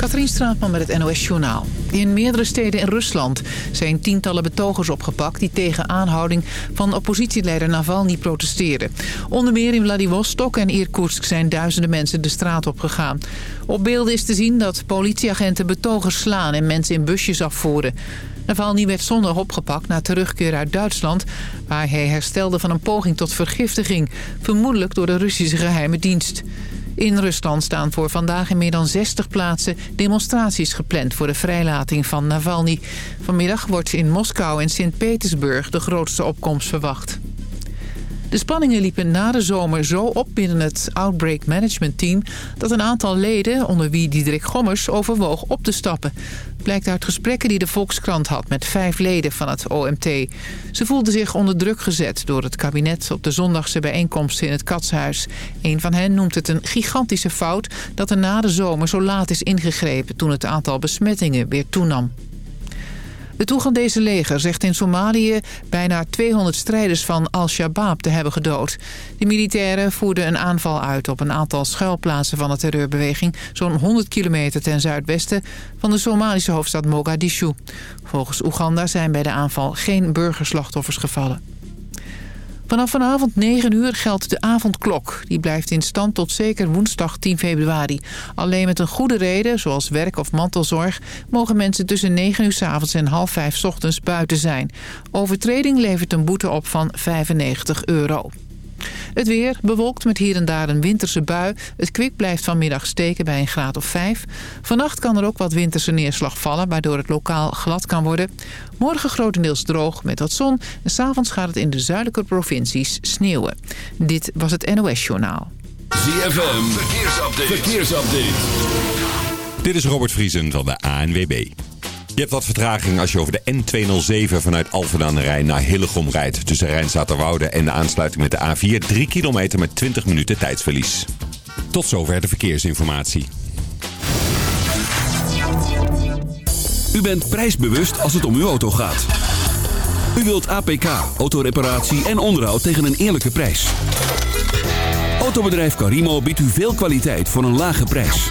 Katrien Straatman met het NOS-journaal. In meerdere steden in Rusland zijn tientallen betogers opgepakt... die tegen aanhouding van oppositieleider Navalny protesteerden. Onder meer in Vladivostok en Irkutsk zijn duizenden mensen de straat op gegaan. Op beelden is te zien dat politieagenten betogers slaan... en mensen in busjes afvoeren. Navalny werd zondag opgepakt na terugkeer uit Duitsland... waar hij herstelde van een poging tot vergiftiging... vermoedelijk door de Russische geheime dienst. In Rusland staan voor vandaag in meer dan 60 plaatsen demonstraties gepland voor de vrijlating van Navalny. Vanmiddag wordt in Moskou en Sint-Petersburg de grootste opkomst verwacht. De spanningen liepen na de zomer zo op binnen het Outbreak Management Team... dat een aantal leden, onder wie Diederik Gommers, overwoog op te stappen. Blijkt uit gesprekken die de Volkskrant had met vijf leden van het OMT. Ze voelden zich onder druk gezet door het kabinet op de zondagse bijeenkomsten in het Katshuis. Een van hen noemt het een gigantische fout dat er na de zomer zo laat is ingegrepen... toen het aantal besmettingen weer toenam. Het Toegandese leger zegt in Somalië bijna 200 strijders van Al-Shabaab te hebben gedood. De militairen voerden een aanval uit op een aantal schuilplaatsen van de terreurbeweging... zo'n 100 kilometer ten zuidwesten van de Somalische hoofdstad Mogadishu. Volgens Oeganda zijn bij de aanval geen burgerslachtoffers gevallen. Vanaf vanavond 9 uur geldt de avondklok. Die blijft in stand tot zeker woensdag 10 februari. Alleen met een goede reden, zoals werk of mantelzorg... mogen mensen tussen 9 uur s avonds en half 5 s ochtends buiten zijn. Overtreding levert een boete op van 95 euro. Het weer bewolkt met hier en daar een winterse bui. Het kwik blijft vanmiddag steken bij een graad of 5. Vannacht kan er ook wat winterse neerslag vallen... waardoor het lokaal glad kan worden. Morgen grotendeels droog met wat zon. En s'avonds gaat het in de zuidelijke provincies sneeuwen. Dit was het NOS Journaal. ZFM, verkeersupdate. verkeersupdate. Dit is Robert Vriesen van de ANWB. Je hebt wat vertraging als je over de N207 vanuit Alphen aan de Rijn naar Hillegom rijdt. Tussen Rijnstaterwoude en de aansluiting met de A4. 3 kilometer met 20 minuten tijdsverlies. Tot zover de verkeersinformatie. U bent prijsbewust als het om uw auto gaat. U wilt APK, autoreparatie en onderhoud tegen een eerlijke prijs. Autobedrijf Carimo biedt u veel kwaliteit voor een lage prijs.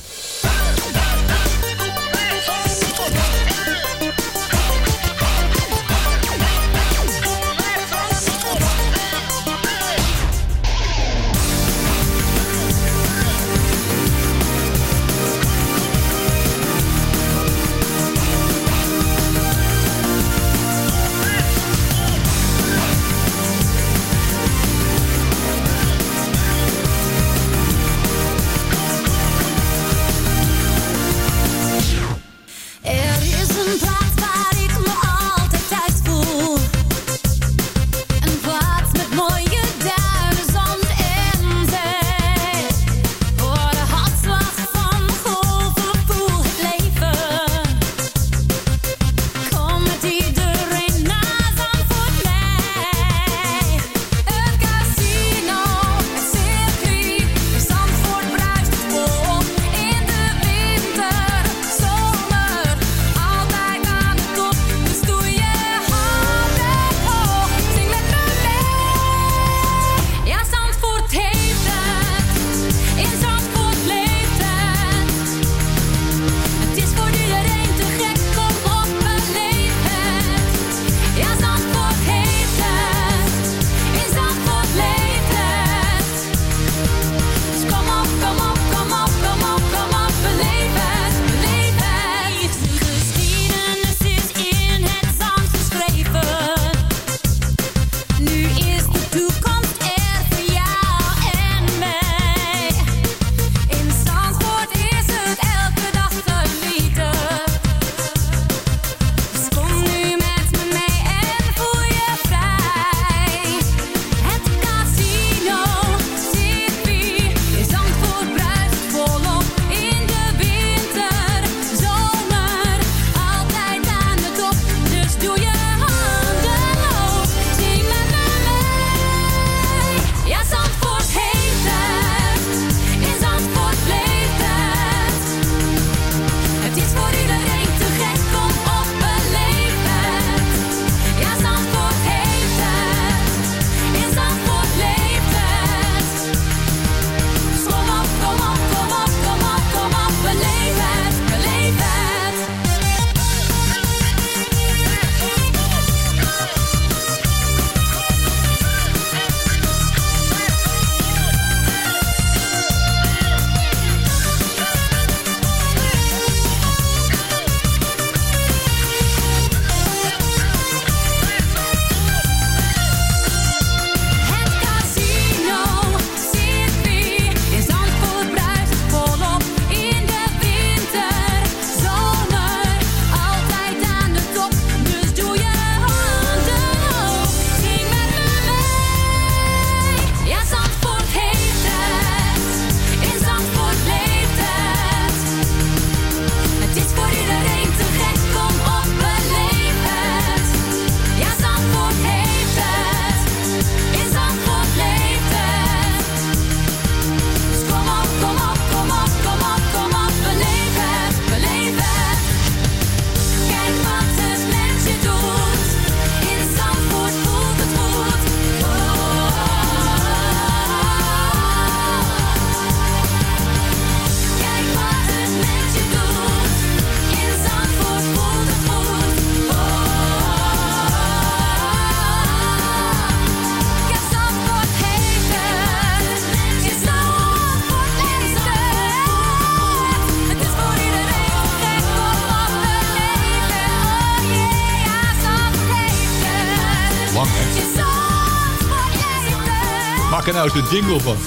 Nou een jingle van.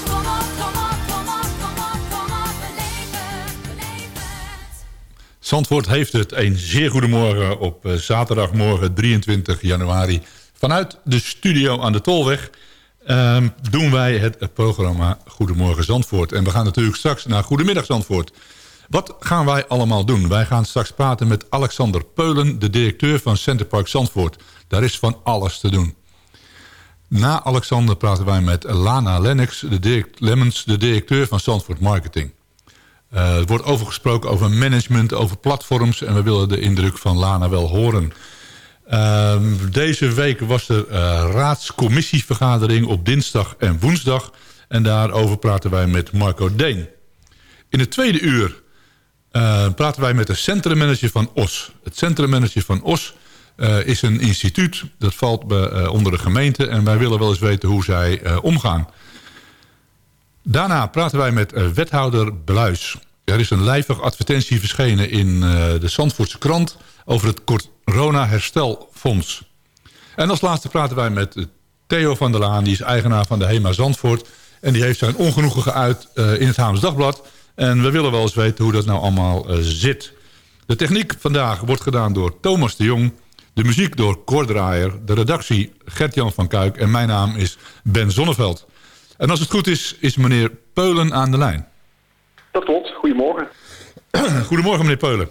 Zandvoort heeft het. Een zeer goedemorgen op eh, zaterdagmorgen 23 januari. Vanuit de studio aan de Tolweg ehm, doen wij het programma Goedemorgen Zandvoort. En we gaan natuurlijk straks naar Goedemiddag Zandvoort. Wat gaan wij allemaal doen? Wij gaan straks praten met Alexander Peulen, de directeur van Centerpark Zandvoort. Daar is van alles te doen. Na Alexander praten wij met Lana Lennox, de, direct, Lemmens, de directeur van Zandvoort Marketing. Uh, er wordt overgesproken over management, over platforms... en we willen de indruk van Lana wel horen. Uh, deze week was er uh, raadscommissievergadering op dinsdag en woensdag... en daarover praten wij met Marco Deen. In het tweede uur uh, praten wij met de centrummanager van OS. Het centrummanager van OS uh, is een instituut. Dat valt uh, onder de gemeente. En wij willen wel eens weten hoe zij omgaan. Daarna praten wij met wethouder Bluis. Er is een lijvig advertentie verschenen in de Zandvoortse krant... over het corona-herstelfonds. En als laatste praten wij met Theo van der Laan. Die is eigenaar van de HEMA Zandvoort. En die heeft zijn ongenoegen geuit in het Haams Dagblad... En we willen wel eens weten hoe dat nou allemaal zit. De techniek vandaag wordt gedaan door Thomas de Jong. De muziek door Cor Draaier. De redactie Gert-Jan van Kuik. En mijn naam is Ben Zonneveld. En als het goed is, is meneer Peulen aan de lijn. Dat klopt. Goedemorgen. Goedemorgen, meneer Peulen.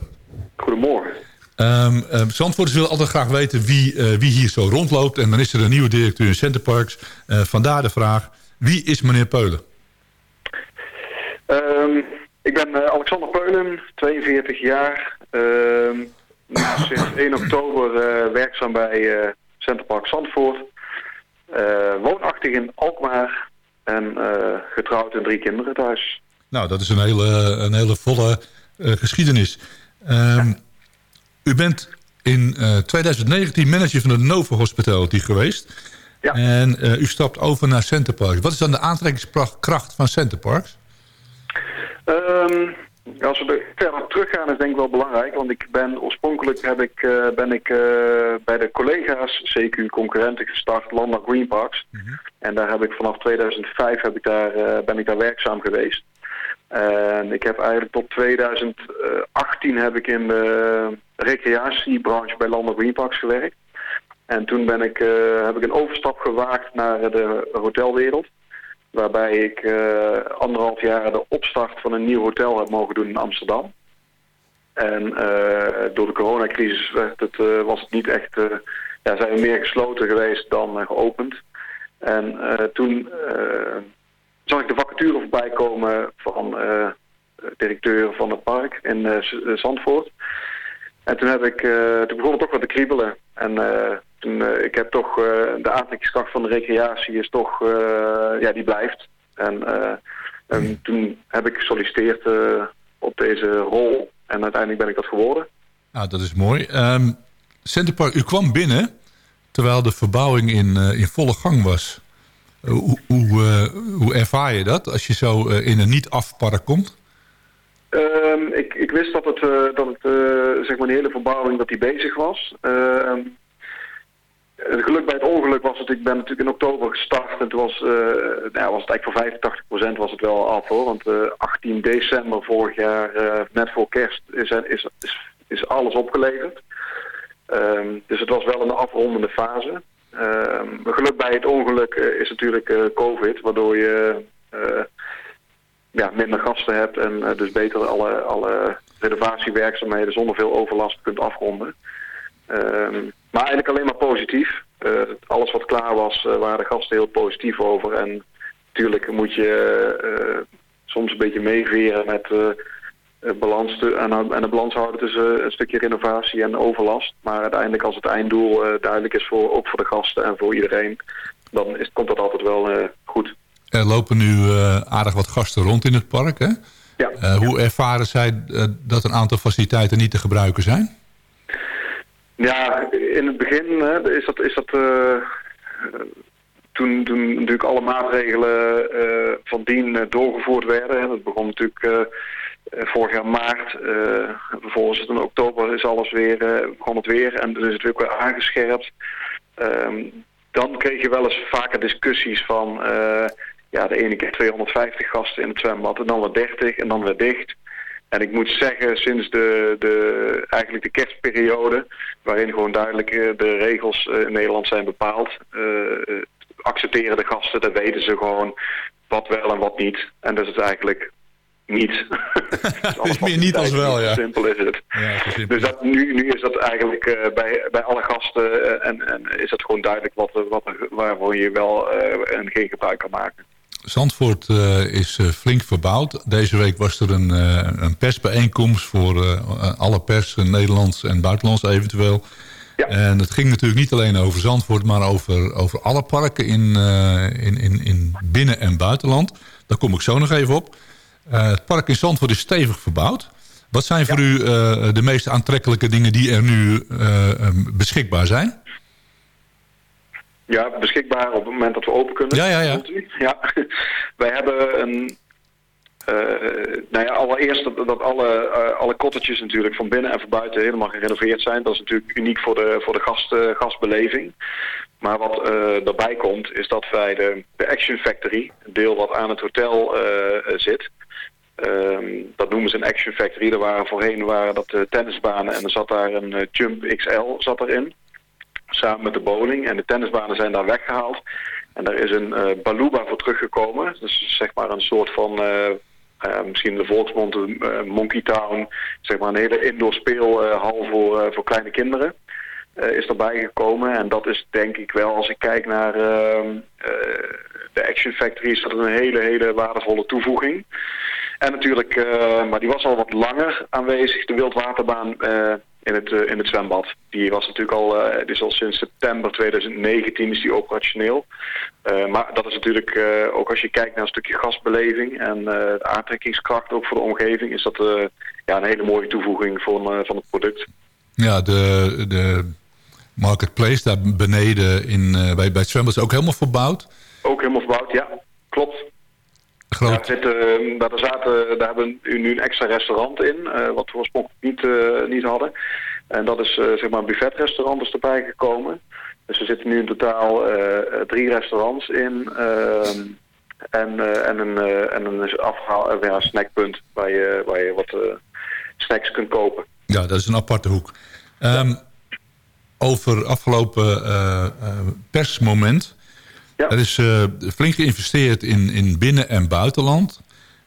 Goedemorgen. Um, um, Zandvoorters willen altijd graag weten wie, uh, wie hier zo rondloopt. En dan is er een nieuwe directeur in Centerparks. Uh, vandaar de vraag, wie is meneer Peulen? Um, ik ben uh, Alexander Peulen, 42 jaar. Sinds 1 oktober uh, werkzaam bij uh, Centerpark Zandvoort. woonachtig in Alkmaar en getrouwd en drie kinderen thuis. Nou, dat is een hele, een hele volle geschiedenis. Um, u bent in 2019 manager van de Nova Hospitality geweest. Ja. En u stapt over naar Centerparks. Wat is dan de aantrekkingskracht van Centerparks? Um, als we verder teruggaan is denk ik wel belangrijk, want ik ben oorspronkelijk heb ik, uh, ben ik uh, bij de collega's CQ concurrenten gestart, Landmark Green Parks. Mm -hmm. En daar heb ik vanaf 2005 heb ik daar, uh, ben ik daar werkzaam geweest. En ik heb eigenlijk tot 2018 heb ik in de recreatiebranche bij Landmark Green Parks gewerkt. En toen ben ik, heb ik een overstap gewaagd naar de hotelwereld. Waarbij ik uh, anderhalf jaar de opstart van een nieuw hotel heb mogen doen in Amsterdam. En uh, door de coronacrisis werd het, uh, was het niet echt... ja, zijn we meer gesloten geweest dan geopend. En toen zag ik de vacature voorbij komen van directeur van het park in Zandvoort. En toen, heb ik, toen begon het toch wat te kriebelen. En toen, uh, ik heb toch uh, de aantrekkingskracht van de recreatie is toch, uh, ja, die blijft. En, en toen heb ik gesolliciteerd op deze rol en uiteindelijk ben ik dat geworden. Nou, dat is mooi. Um, Centerpark, u kwam binnen terwijl de verbouwing in, in volle gang was. hoe, hoe, hoe ervaar je dat als je zo in een niet-afpark komt? Um, ik, ik wist dat het, dat het zeg maar, de hele verbouwing dat die bezig was. Uh, het geluk bij het ongeluk was het, ik ben natuurlijk in oktober gestart en toen was, uh, nou, was het eigenlijk voor 85% was het wel af hoor. Want uh, 18 december vorig jaar, uh, net voor kerst, is, is, is, alles opgeleverd. Um, dus het was wel een afrondende fase. Um, geluk bij het ongeluk is natuurlijk COVID, waardoor je ja, minder gasten hebt en dus beter alle, alle renovatiewerkzaamheden zonder veel overlast kunt afronden. Um, maar eigenlijk alleen maar positief. Uh, alles wat klaar was, uh, waren de gasten heel positief over. En natuurlijk moet je uh, soms een beetje meeveren met balans te, en, en de balans houden tussen een stukje renovatie en overlast. Maar uiteindelijk als het einddoel duidelijk is, voor, ook voor de gasten en voor iedereen, dan is, komt dat altijd wel goed. Er lopen nu aardig wat gasten rond in het park, hè? Ja. Hoe ervaren zij dat een aantal faciliteiten niet te gebruiken zijn? Ja, in het begin hè, is dat, is dat uh, toen, toen natuurlijk alle maatregelen uh, van dien uh, doorgevoerd werden. Dat begon natuurlijk vorig jaar maart. vervolgens in oktober is alles weer, begon het weer en dus is het weer aangescherpt. Um, dan kreeg je wel eens vaker discussies van... eh, ja, de ene keer 250 gasten in het zwembad en dan weer 30 en dan weer dicht. En ik moet zeggen, sinds de, de, eigenlijk de kerstperiode... waarin gewoon duidelijk eh, de regels eh, in Nederland zijn bepaald... eh, accepteren de gasten, dat weten ze gewoon wat wel en wat niet. En dat is het eigenlijk niet. Het is meer niet als wel, ja. Simpel is het. Ja. Dus dat, nu, nu is dat eigenlijk bij, bij alle gasten en, en is het gewoon duidelijk wat, wat, waarvoor je wel en geen gebruik kan maken. Zandvoort eh, is eh, flink verbouwd. Deze week was er een, eh, een persbijeenkomst voor alle pers, Nederlands en buitenlands eventueel. Ja. En het ging natuurlijk niet alleen over Zandvoort, maar over, over alle parken in, in, in, in binnen- en buitenland. Daar kom ik zo nog even op. Het park in Zandvoort is stevig verbouwd. Wat zijn voor u de meest aantrekkelijke dingen die er nu beschikbaar zijn? Ja, beschikbaar op het moment dat we open kunnen. Ja, ja, ja. ja. Wij hebben een... eh, nou ja, allereerst dat, dat alle, eh, alle cottages natuurlijk van binnen en van buiten helemaal gerenoveerd zijn. Dat is natuurlijk uniek voor de, voor de gast, eh, gastbeleving. Maar wat daarbij komt is dat wij de, de Action Factory, een deel wat aan het hotel zit... Ehm, dat noemen ze een Action Factory. Er waren voorheen waren dat tennisbanen en er zat daar een Jump XL zat erin samen met de bowling. En de tennisbanen zijn daar weggehaald. En daar is een eh Baluba voor teruggekomen. Dus zeg maar een soort van, eh, eh, misschien de volksmond, Monkey Town. Zeg maar een hele indoor speelhal voor, voor kleine kinderen. is erbij gekomen. En dat is denk ik wel, als ik kijk naar ehm, eh, de Action Factory, is dat een hele, hele waardevolle toevoeging. En natuurlijk, maar die was al wat langer aanwezig, de wildwaterbaan in, het, eh, in het zwembad. Die was natuurlijk al, eh, die is al sinds september 2019 is die operationeel. Eh, maar dat is natuurlijk, eh, ook als je kijkt naar een stukje gasbeleving en eh, de aantrekkingskracht ook voor de omgeving, is dat eh, ja, een hele mooie toevoeging van, eh, van het product. Ja, de, de marketplace daar beneden in, eh, bij, bij het zwembad is ook helemaal verbouwd. Ook helemaal verbouwd, ja, klopt. Groot. Daar, eh, daar, zaten, daar hebben we nu een extra restaurant in, eh, wat we oorspronkelijk niet, eh, niet hadden. En dat is zeg maar een buffetrestaurant is erbij gekomen. Dus er zitten nu in totaal drie restaurants in. ehm, en, en een, eh, en een afhaal, ja, snackpunt waar je, waar je wat snacks kunt kopen. Ja, dat is een aparte hoek. Ehm, over afgelopen persmoment. Ja. Er is eh, flink geïnvesteerd in, in binnen- en buitenland.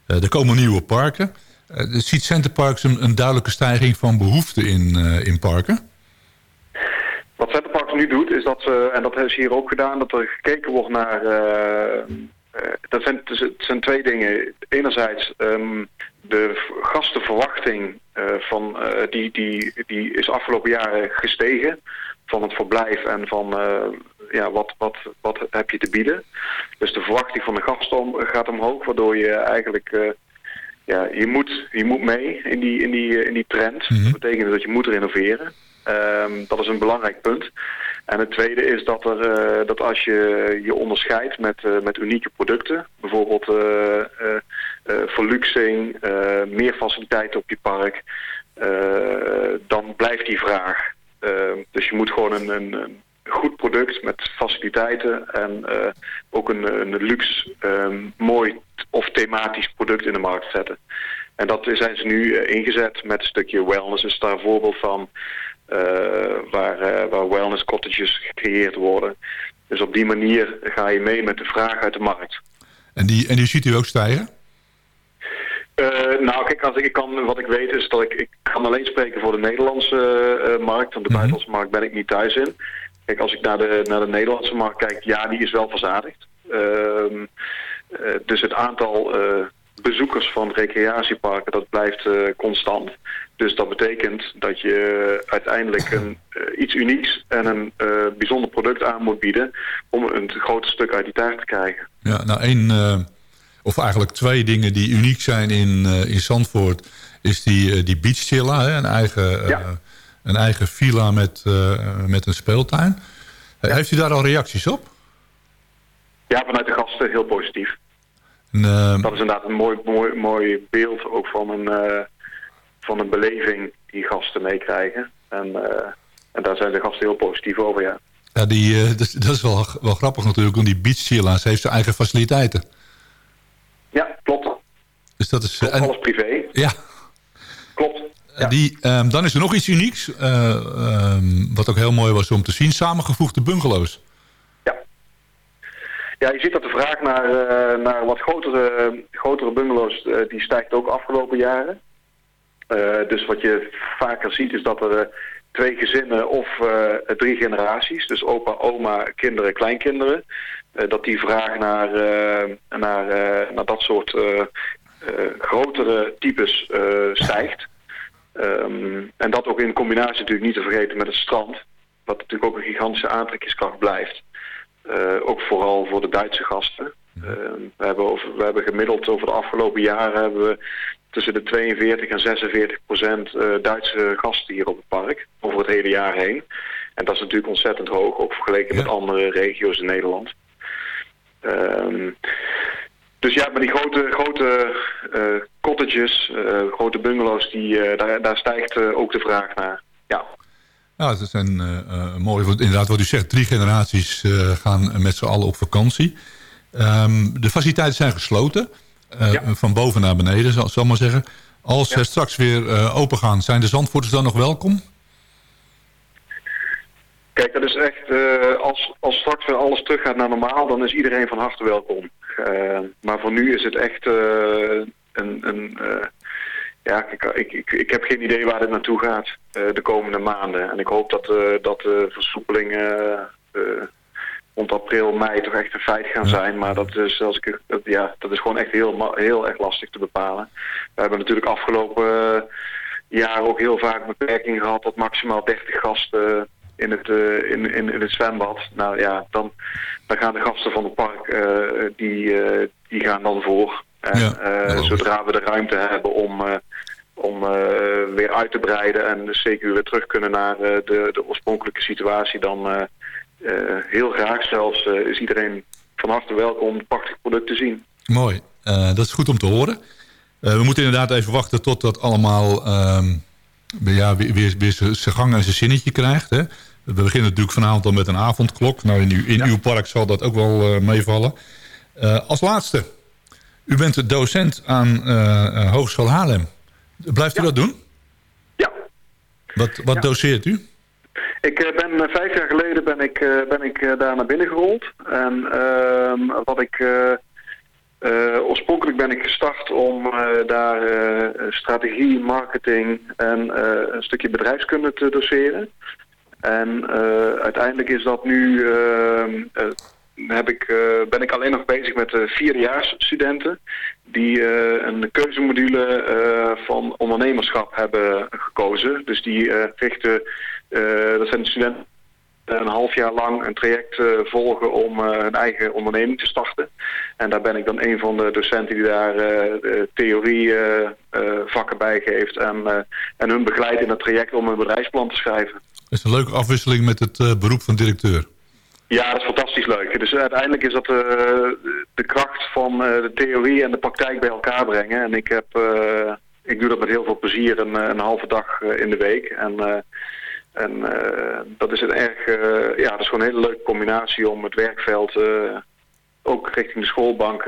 Eh, er komen nieuwe parken. Eh, ziet Centerparks een, een duidelijke stijging van behoefte in, in parken? Wat Centerparks nu doet, is dat ze, en dat is hier ook gedaan, dat er gekeken wordt naar... dat zijn, het zijn twee dingen. Enerzijds ehm, de gastenverwachting van, die, die, die is afgelopen jaren gestegen. Van het verblijf en van ja, wat, wat, wat heb je te bieden. Dus de verwachting van de gasten om- gaat omhoog, waardoor je eigenlijk... eh, ja, je moet, je moet mee in die, in die, in die trend. Mhm. Dat betekent dat je moet renoveren. Ehm, dat is een belangrijk punt. En het tweede is dat, er, eh, dat als je je onderscheidt met, eh, met unieke producten, bijvoorbeeld eh, verluxing, meer faciliteiten op je park, dan blijft die vraag. Ehm, dus je moet gewoon een, een goed product met faciliteiten en eh, ook een, een luxe, ehm, mooi of thematisch product in de markt zetten. En dat zijn ze nu eh, ingezet met een stukje wellness. Is daar een voorbeeld van eh, waar, waar wellness cottages gecreëerd worden. Dus op die manier ga je mee met de vraag uit de markt. En die, en die ziet u ook stijgen? Nou, kijk, als ik, ik kan, wat ik weet is dat ik, ik kan alleen spreken voor de Nederlandse markt. Want de Mhm. buitenlandse markt ben ik niet thuis in. Kijk, als ik naar de, naar de Nederlandse markt kijk, ja, die is wel verzadigd. Ehm, eh, dus het aantal eh, bezoekers van recreatieparken, dat blijft eh, constant. Dus dat betekent dat je uiteindelijk een, iets unieks en een bijzonder product aan moet bieden... om een groot stuk uit die taart te krijgen. Ja, nou één, of eigenlijk twee dingen die uniek zijn in, in Zandvoort... is die, die beach hè, een, eigen, Ja. Een eigen villa met, eh, met een speeltuin. Eh, Heeft u daar al reacties op? Ja, vanuit de gasten heel positief. En, eh, Dat is inderdaad een mooi, mooi, mooi beeld ook van een, eh, van een beleving die gasten meekrijgen. En, en daar zijn de gasten heel positief over, ja. Ja, die, dat, dat is wel, wel grappig natuurlijk, want die Beach Chilla's heeft zijn eigen faciliteiten. Ja, klopt. Dus dat is... Klopt, en- alles privé. ja, Klopt. Ja. die, ehm, dan is er nog iets unieks, eh, ehm, wat ook heel mooi was om te zien. Samengevoegde bungalows. Ja. Ja, je ziet dat de vraag naar, eh, naar wat grotere, grotere bungalows, eh, die stijgt ook afgelopen jaren. Dus wat je vaker ziet is dat er twee gezinnen of drie generaties, dus opa, oma, kinderen, kleinkinderen, dat die vraag naar, naar, naar dat soort grotere types stijgt. Ehm, en dat ook in combinatie natuurlijk niet te vergeten met het strand, wat natuurlijk ook een gigantische aantrekkingskracht blijft. Eh, ook vooral voor de Duitse gasten. Eh, we, hebben over, we hebben gemiddeld over de afgelopen jaren hebben we tussen de 42 en 46 procent eh, Duitse gasten hier op het park. Over het hele jaar heen. En dat is natuurlijk ontzettend hoog, ook vergeleken Ja. met andere regio's in Nederland. Ehm, dus ja, maar die grote, grote eh, cottages, eh, grote bungalows, die, eh, daar, daar stijgt ook de vraag naar. Ja, Nou, dat zijn mooi. Inderdaad, wat u zegt, drie generaties gaan met z'n allen op vakantie. Ehm, de faciliteiten zijn gesloten. Ja. Van boven naar beneden, zal ik maar zeggen. Als Ja. ze straks weer open gaan, zijn de Zandvoorters dan nog welkom? Kijk, dat is echt, eh, als, als straks weer alles teruggaat naar normaal, dan is iedereen van harte welkom. Eh, maar voor nu is het echt eh, een, een ja, kijk, ik, ik, ik heb geen idee waar dit naartoe gaat de komende maanden. En ik hoop dat, dat de versoepelingen rond april, mei toch echt een feit gaan zijn. Maar dat is, als ik, dat, ja, dat is gewoon echt heel, heel erg lastig te bepalen. We hebben natuurlijk afgelopen jaar ook heel vaak beperkingen gehad tot maximaal 30 gasten in het, eh, in, in, in het zwembad. Nou ja, dan, dan gaan de gasten van het park, eh, die, eh, die gaan dan voor. En Ja, logisch. zodra we de ruimte hebben om, om weer uit te breiden en dus zeker weer terug kunnen naar de, de oorspronkelijke situatie, dan heel graag zelfs is iedereen van harte welkom om het prachtig product te zien. Mooi. Dat is goed om te horen. We moeten inderdaad even wachten tot dat allemaal ehm, ja, weer, weer, weer zijn gang en zijn zinnetje krijgt. Hè? We beginnen natuurlijk vanavond al met een avondklok. Nou, in, uw, in uw park zal dat ook wel eh, meevallen. Eh, als laatste, u bent de docent aan eh, Hogeschool Haarlem. Blijft u dat doen? Ja, Wat, wat Ja. doseert u? Ik ben vijf jaar geleden ben ik, ben ik daar naar binnen gerold. En ehm, wat ik eh, oorspronkelijk ben ik gestart om eh, daar eh, strategie, marketing en een stukje bedrijfskunde te doseren. En uiteindelijk is dat nu ehm, eh, heb ik, ben ik alleen nog bezig met de vierdejaarsstudenten die een keuzemodule van ondernemerschap hebben gekozen. Dus die richten, dat zijn de studenten een half jaar lang een traject eh, volgen om eh, hun eigen onderneming te starten. En daar ben ik dan een van de docenten die daar eh, de theorie eh, eh, vakken bij geeft en, eh, en hun begeleidt in het traject om een bedrijfsplan te schrijven. Dat is een leuke afwisseling met het eh, beroep van directeur. Ja, dat is fantastisch leuk. Dus uiteindelijk is dat eh, de kracht van eh, de theorie en de praktijk bij elkaar brengen. En ik, heb, eh, ik doe dat met heel veel plezier een, eh, een halve dag eh, in de week. En, eh, en eh, dat is een erg, eh, ja, dat is gewoon een hele leuke combinatie om het werkveld eh, ook richting de schoolbank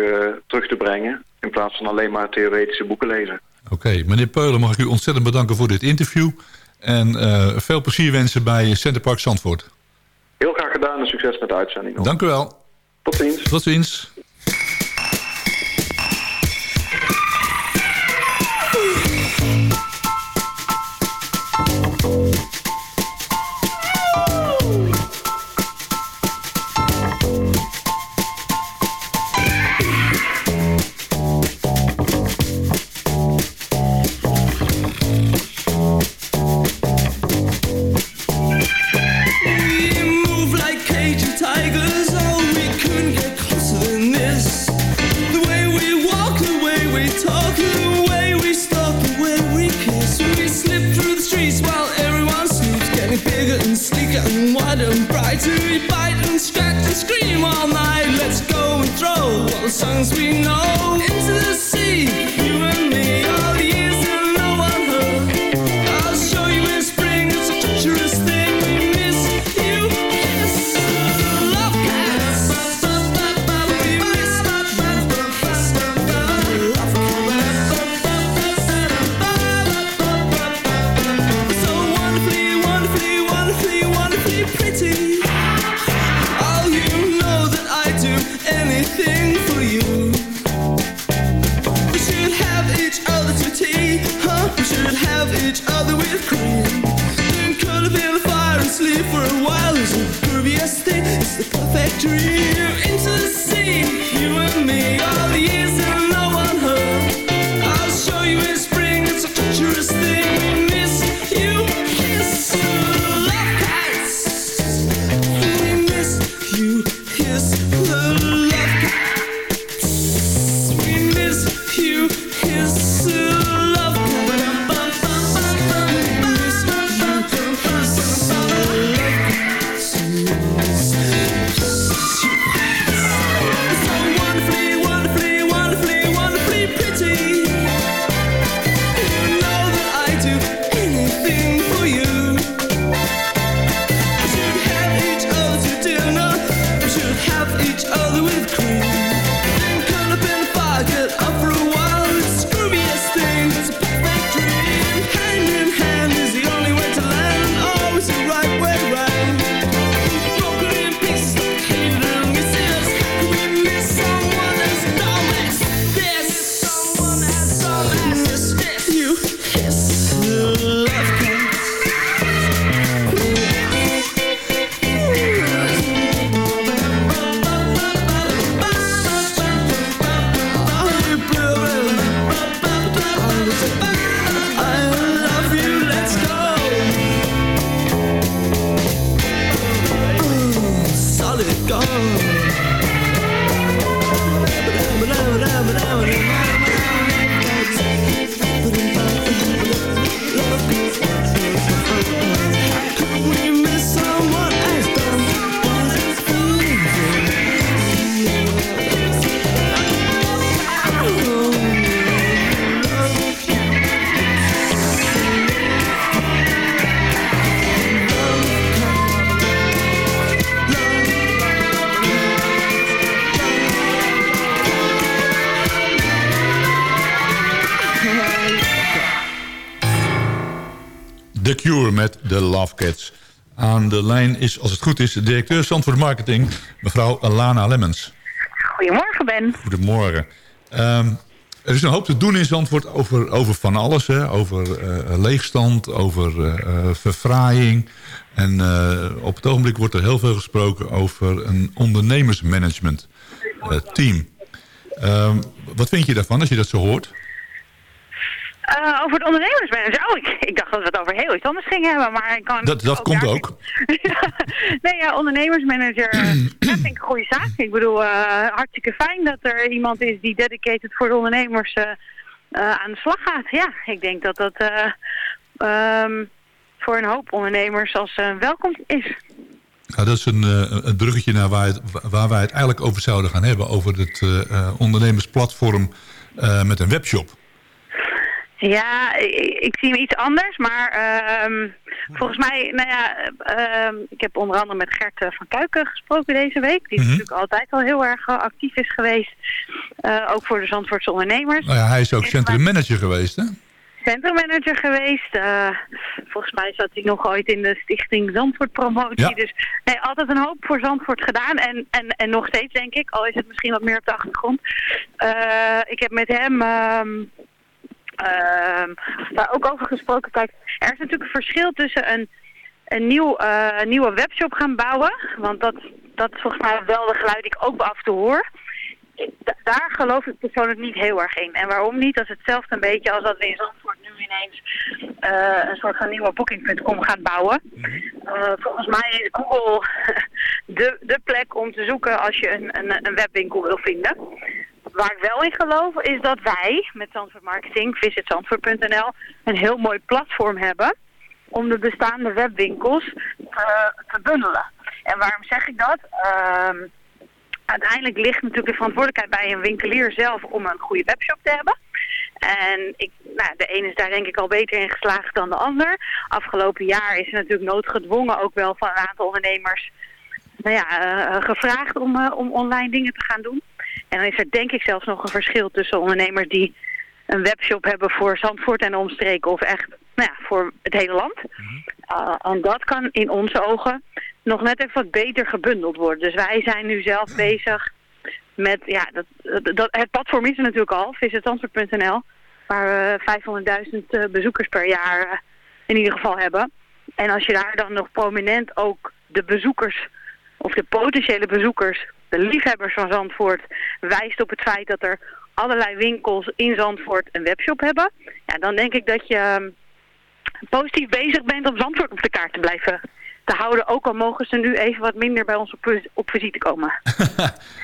terug te brengen. In plaats van alleen maar theoretische boeken lezen. Oké, meneer Peulen, mag ik u ontzettend bedanken voor dit interview. En veel plezier wensen bij Centerpark Zandvoort. Heel graag gedaan en succes met de uitzending. nog. Dank u wel. Tot ziens. Tot ziens. Songs we know lijn is, als het goed is, de directeur Zandvoort Marketing, mevrouw Lana Lemmens. Goedemorgen, Ben. Goedemorgen. Ehm, er is een hoop te doen in Zandvoort over, over van alles. Hè? Over eh, leegstand, over eh, verfraaiing. En op het ogenblik wordt er heel veel gesproken over een ondernemersmanagement team. Ehm, wat vind je daarvan als je dat zo hoort? Eh, over de ondernemersmanager. Oh, ik, ik dacht dat we het over heel iets anders gingen hebben, maar ik kan... Dat, dat komt ook. nee, ja, ondernemersmanager, dat vind ik een goede zaak. Ik bedoel, eh, hartstikke fijn dat er iemand is die dedicated voor de ondernemers eh, aan de slag gaat. Ja, ik denk dat dat eh, ehm, voor een hoop ondernemers als welkom is. Nou, dat is een, een bruggetje naar waar, het, waar wij het eigenlijk over zouden gaan hebben. Over het ondernemersplatform met een webshop. Ja, ik, ik zie hem iets anders, maar ehm, volgens mij, nou ja, ehm, ik heb onder andere met Gert eh, van Kuiken gesproken deze week. Die Mhm. natuurlijk altijd al heel erg eh, actief is geweest, eh, ook voor de Zandvoortse ondernemers. Nou ja, hij is ook centrum manager geweest, hè? Centrummanager geweest. volgens mij zat hij nog ooit in de stichting Zandvoort Promotie. Ja. Dus nee, altijd een hoop voor Zandvoort gedaan. En, en, en nog steeds denk ik, al is het misschien wat meer op de achtergrond. Ik heb met hem ehm, ehm, daar ook over gesproken. Kijk, er is natuurlijk een verschil tussen een, een nieuw, eh, nieuwe webshop gaan bouwen. Want dat, dat is volgens mij wel de geluid die ik ook af toe hoor. Da- daar geloof ik persoonlijk niet heel erg in. En waarom niet? Dat is hetzelfde een beetje als dat we in Zandvoort nu ineens eh, een soort van nieuwe booking.com gaan bouwen. Eh, volgens mij is Google de, de plek om te zoeken als je een, een, een webwinkel wil vinden. Waar ik wel in geloof is dat wij met Zandvoort Marketing, visitzandvoort.nl, een heel mooi platform hebben om de bestaande webwinkels te, te bundelen. En waarom zeg ik dat? Ehm, uiteindelijk ligt natuurlijk de verantwoordelijkheid bij een winkelier zelf om een goede webshop te hebben. En ik, nou, de ene is daar denk ik al beter in geslaagd dan de ander. Afgelopen jaar is er natuurlijk noodgedwongen ook wel van een aantal ondernemers nou ja, eh, gevraagd om, eh, om online dingen te gaan doen. En dan is er denk ik zelfs nog een verschil tussen ondernemers die een webshop hebben voor Zandvoort en omstreken of echt nou ja, voor het hele land. Uh, en dat kan in onze ogen nog net even wat beter gebundeld worden. Dus wij zijn nu zelf bezig met, ja, dat, dat, het platform is er natuurlijk al, visitantwoord.nl, waar we 500.000 uh, bezoekers per jaar uh, in ieder geval hebben. En als je daar dan nog prominent ook de bezoekers, of de potentiële bezoekers, de liefhebbers van Zandvoort, wijst op het feit dat er allerlei winkels in Zandvoort een webshop hebben, ja, dan denk ik dat je positief bezig bent om Zandvoort op de kaart te blijven te houden. Ook al mogen ze nu even wat minder bij ons op, op visite komen.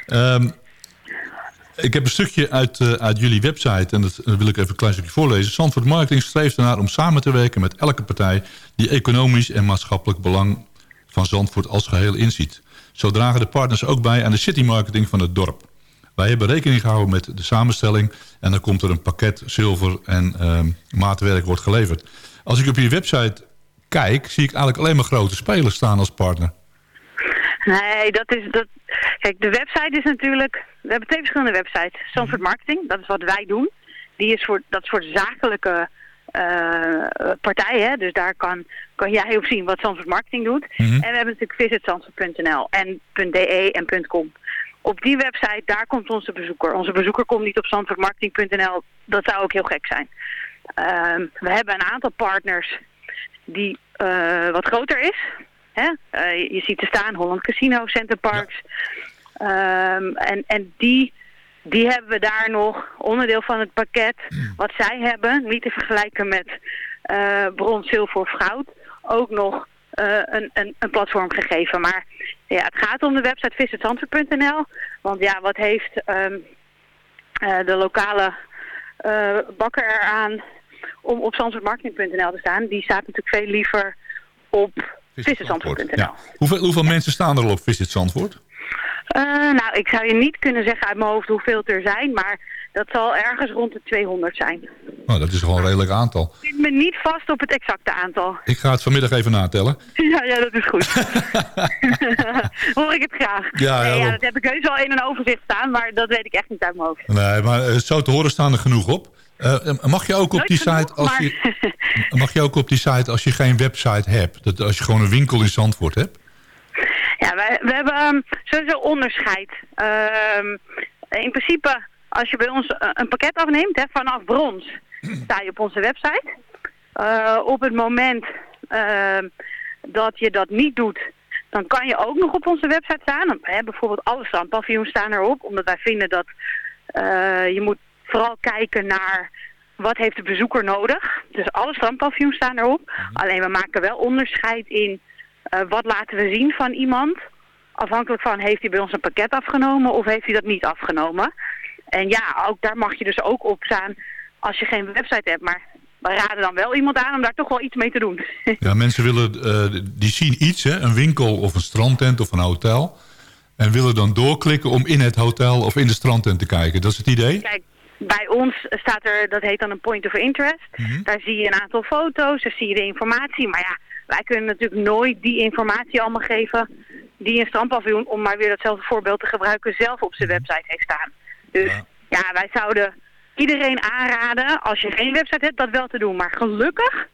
um, ik heb een stukje uit, uh, uit jullie website en dat wil ik even een klein stukje voorlezen. Zandvoort Marketing streeft ernaar om samen te werken met elke partij... die economisch en maatschappelijk belang van Zandvoort als geheel inziet. Zo dragen de partners ook bij aan de city marketing van het dorp. Wij hebben rekening gehouden met de samenstelling... en dan komt er een pakket zilver en uh, maatwerk wordt geleverd. Als ik op je website kijk, zie ik eigenlijk alleen maar grote spelers staan als partner. Nee, dat is... Dat... Kijk, de website is natuurlijk... We hebben twee verschillende websites. Sanford Marketing, dat is wat wij doen. Die is voor, dat is voor de zakelijke uh, partijen. Dus daar kan, kan jij op zien wat Sanford Marketing doet. Mm -hmm. En we hebben natuurlijk visitsanford.nl en .de en .com. Op die website, daar komt onze bezoeker. Onze bezoeker komt niet op zandvoortmarketing.nl. Dat zou ook heel gek zijn. Uh, we hebben een aantal partners die uh, wat groter is. Hè? Uh, je ziet er staan Holland Casino, Center Parks. Ja. Um, en, en die, die hebben we daar nog, onderdeel van het pakket, wat zij hebben, niet te vergelijken met uh, brons, zilver of goud, ook nog een, een, een platform gegeven. Maar ja, het gaat om de website visitantwoord.nl. Want ja, wat heeft um, de lokale bakker eraan om op zandvoortmarketing.nl te staan. Die staat natuurlijk veel liever op vissersandvoort.nl. Ja. Hoeveel, hoeveel mensen staan er al op Visit Zandvoort? Uh, nou, ik zou je niet kunnen zeggen uit mijn hoofd hoeveel er zijn, maar dat zal ergens rond de 200 zijn. Nou, dat is gewoon een redelijk aantal. Ik zit me niet vast op het exacte aantal. Ik ga het vanmiddag even natellen. Ja, ja dat is goed. Hoor ik het graag. Ja, ja, nee, ja, dat heb ik heus wel in een overzicht staan, maar dat weet ik echt niet uit mijn hoofd. Nee, maar uh, zo te horen staan er genoeg op. Uh, mag je ook op die site als je mag je ook op die site als je geen website hebt, dat als je gewoon een winkel in Zandvoort hebt? Ja, wij, we hebben um, sowieso onderscheid. Uh, in principe, als je bij ons een pakket afneemt, hè, vanaf brons, sta je op onze website. Uh, op het moment uh, dat je dat niet doet, dan kan je ook nog op onze website staan. Hè, bijvoorbeeld alle strandpaviljoens staan erop, omdat wij vinden dat uh, je moet vooral kijken naar wat heeft de bezoeker nodig. Dus alle strandpaviljoens staan erop. Mm-hmm. Alleen we maken wel onderscheid in uh, wat laten we zien van iemand. Afhankelijk van heeft hij bij ons een pakket afgenomen of heeft hij dat niet afgenomen. En ja, ook daar mag je dus ook op staan als je geen website hebt. Maar we raden dan wel iemand aan om daar toch wel iets mee te doen. Ja, mensen willen, uh, die zien iets, hè, een winkel of een strandtent of een hotel. En willen dan doorklikken om in het hotel of in de strandtent te kijken. Dat is het idee? Kijk, bij ons staat er, dat heet dan een point of interest. Mm -hmm. Daar zie je een aantal foto's, daar zie je de informatie. Maar ja, wij kunnen natuurlijk nooit die informatie allemaal geven die een strandpaviljoen, om maar weer datzelfde voorbeeld te gebruiken, zelf op zijn website heeft staan. Dus ja, ja wij zouden iedereen aanraden, als je geen website hebt, dat wel te doen. Maar gelukkig,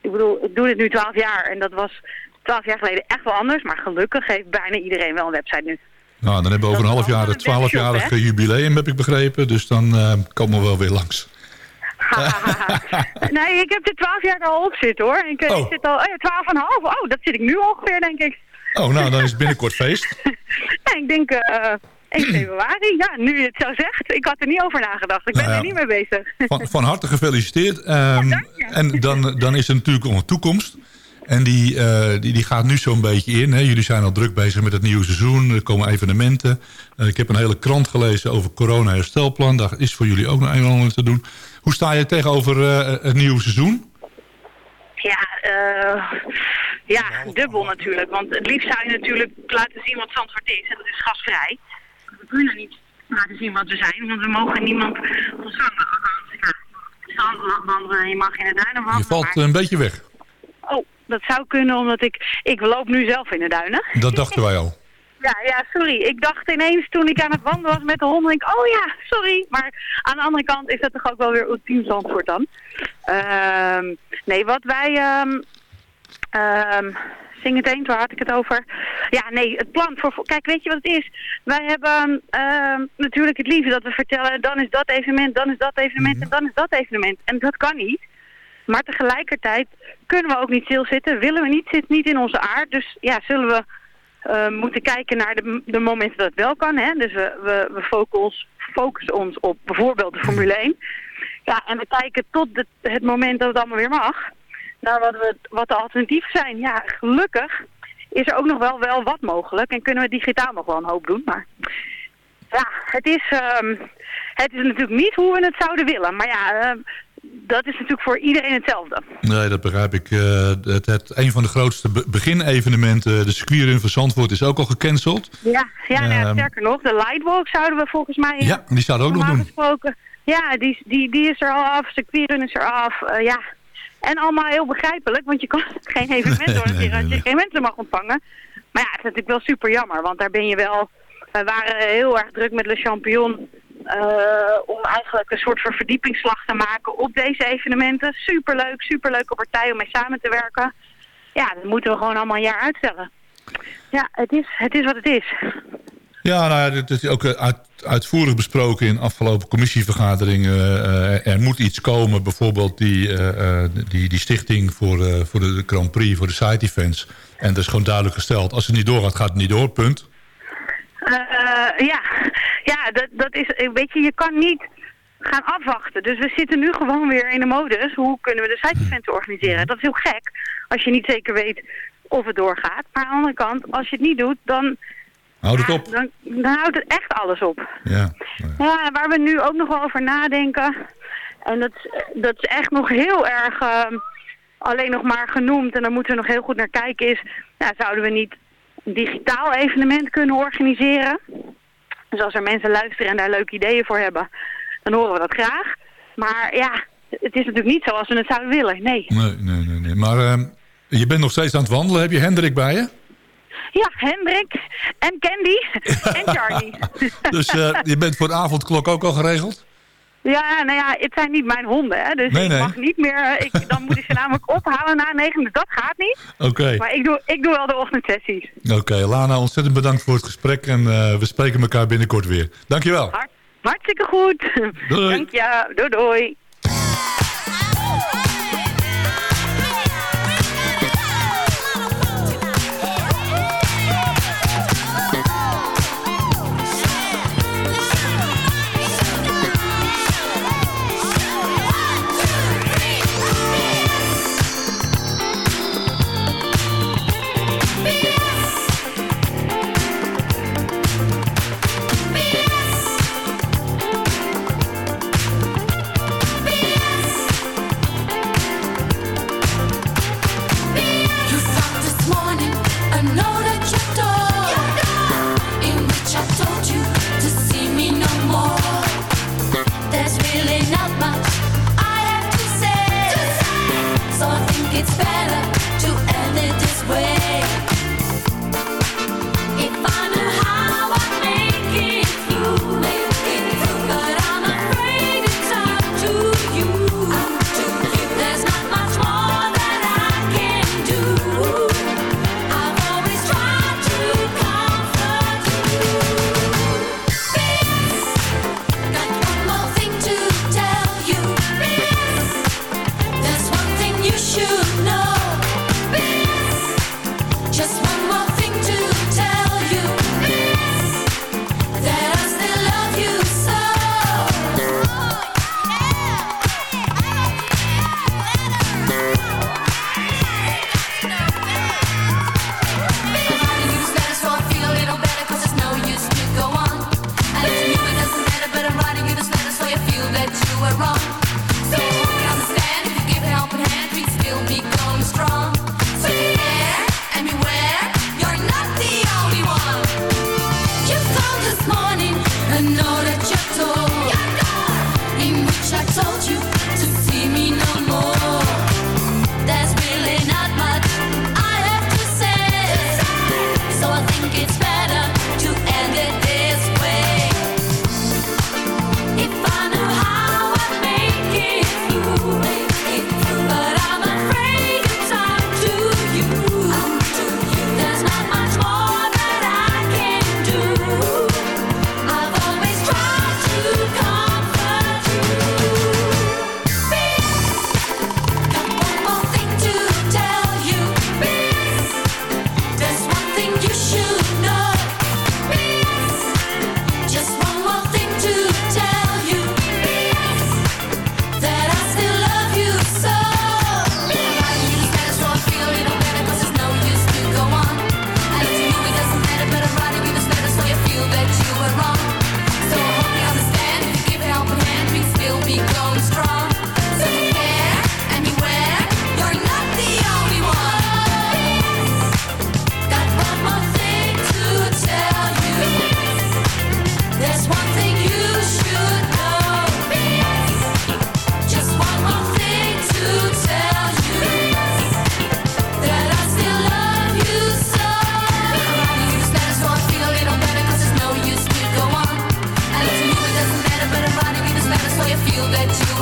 ik bedoel, ik doe dit nu 12 jaar en dat was 12 jaar geleden echt wel anders. Maar gelukkig heeft bijna iedereen wel een website nu. Nou, dan hebben we over een half jaar het 12-jarig jubileum, heb ik begrepen. Dus dan uh, komen we wel weer langs. nee, ik heb er 12 jaar al op zitten hoor. Ik, oh. ik zit al oh, 12 en half. Oh, dat zit ik nu ongeveer, denk ik. Oh, nou, dan is het binnenkort feest. ja, ik denk uh, 1 februari. Ja, nu je het zo zegt. Ik had er niet over nagedacht. Ik ben nou ja, er niet mee bezig. van, van harte gefeliciteerd. Um, ja, en dan, dan is er natuurlijk onze toekomst. En die, uh, die, die gaat nu zo'n beetje in. Hè. Jullie zijn al druk bezig met het nieuwe seizoen. Er komen evenementen. Uh, ik heb een hele krant gelezen over corona-herstelplan. Daar is voor jullie ook nog een en ander te doen. Hoe sta je tegenover uh, het nieuwe seizoen? Ja, ja, dubbel natuurlijk. Want het liefst zou je natuurlijk laten zien wat Zandvoort is. En dat is gasvrij. We kunnen niet laten zien wat we zijn. Want we mogen niemand ontvangen. Wandelen. Je valt een beetje weg. Oh, dat zou kunnen omdat ik... Ik loop nu zelf in de duinen. Dat dachten wij al. Ja, ja, sorry. Ik dacht ineens toen ik aan het wandelen was met de hond, denk ik, oh ja, sorry. Maar aan de andere kant is dat toch ook wel weer ultiem Zandvoort dan. Ehm, nee, wat wij... ehm ehm zing het eens, waar had ik het over? Ja, nee, het plan voor... Kijk, weet je wat het is? Wij hebben natuurlijk het liefde dat we vertellen... dan is dat evenement, dan is dat evenement en dan is dat evenement. En dat kan niet. Maar tegelijkertijd kunnen we ook niet stilzitten. Willen we niet, zit niet in onze aard. Dus ja, zullen we eh, moeten kijken naar de, de momenten dat het wel kan. Hè? Dus we, we, ons, focussen ons op bijvoorbeeld de Formule 1. Ja, en we kijken tot de, het moment dat het allemaal weer mag. Naar wat, we, wat de alternatieven zijn. Ja, gelukkig is er ook nog wel, wel wat mogelijk. En kunnen we digitaal nog wel een hoop doen. Maar ja, het is, ehm, het is natuurlijk niet hoe we het zouden willen. Maar ja, ehm, dat is natuurlijk voor iedereen hetzelfde. Nee, dat begrijp ik. Eh, het, het, een van de grootste be- beginevenementen, de circuitrun van Zandvoort, is ook al gecanceld. Ja, ja, nou ja, Ehm. sterker nog, de Lightwalk zouden we volgens mij... Ja, die zouden ook nog doen. gesproken. Ja, die, die, die is er al af, circuitrun is er af, eh, ja. En allemaal heel begrijpelijk, want je kan geen evenement Nee, organiseren nee, als je geen mensen mag ontvangen. Maar ja, het is natuurlijk wel super jammer, want daar ben je wel... We waren heel erg druk met Le Champion eh, om eigenlijk een soort van verdiepingsslag te maken op deze evenementen. Superleuk, superleuke partij om mee samen te werken. Ja, dat moeten we gewoon allemaal een jaar uitstellen. Ja, het is, het is wat het is. Ja, nou ja, is ook eh, uit, uitvoerig besproken in afgelopen commissievergaderingen. Eh, er moet iets komen, bijvoorbeeld die, die, die stichting voor, voor de Grand Prix, voor de side events. En dat is gewoon duidelijk gesteld. Als het niet doorgaat, gaat het niet door, punt. Eh, ja, ja dat, dat is, eh, weet je, je kan niet gaan afwachten. Dus we zitten nu gewoon weer in de modus. Hoe kunnen we de events organiseren? Dat is heel gek, als je niet zeker weet of het doorgaat. Maar aan de andere kant, als je het niet doet, dan, Houd het ja, op. dan, dan houdt het echt alles op. Ja. Ja, waar we nu ook nog wel over nadenken. En dat, is- dat is echt nog heel erg ehm, alleen nog maar genoemd. En daar moeten we nog heel goed naar kijken. Is, ja, zouden we niet digitaal evenement kunnen organiseren? Dus als er mensen luisteren en daar leuke ideeën voor hebben, dan horen we dat graag. Maar ja, het is natuurlijk niet zoals we het zouden willen. Nee. Nee, nee, nee. nee. Maar eh, je bent nog steeds aan het wandelen. Heb je Hendrik bij je? Ja, Hendrik en Candy en Charlie. Dus eh, je bent voor de avondklok ook al geregeld? Ja, nou ja, het zijn niet mijn honden, hè. Dus Nee, ik nee. mag niet meer... eh, Ik, dan moet ik ze namelijk ophalen na negen, dus dat gaat niet. Oké. Maar ik doe, ik doe wel de ochtendsessies. Oké, Lana, ontzettend bedankt voor het gesprek. En eh, we spreken elkaar binnenkort weer. Dankjewel. Hart, hartstikke goed. Doei. Dank je. Doei doei.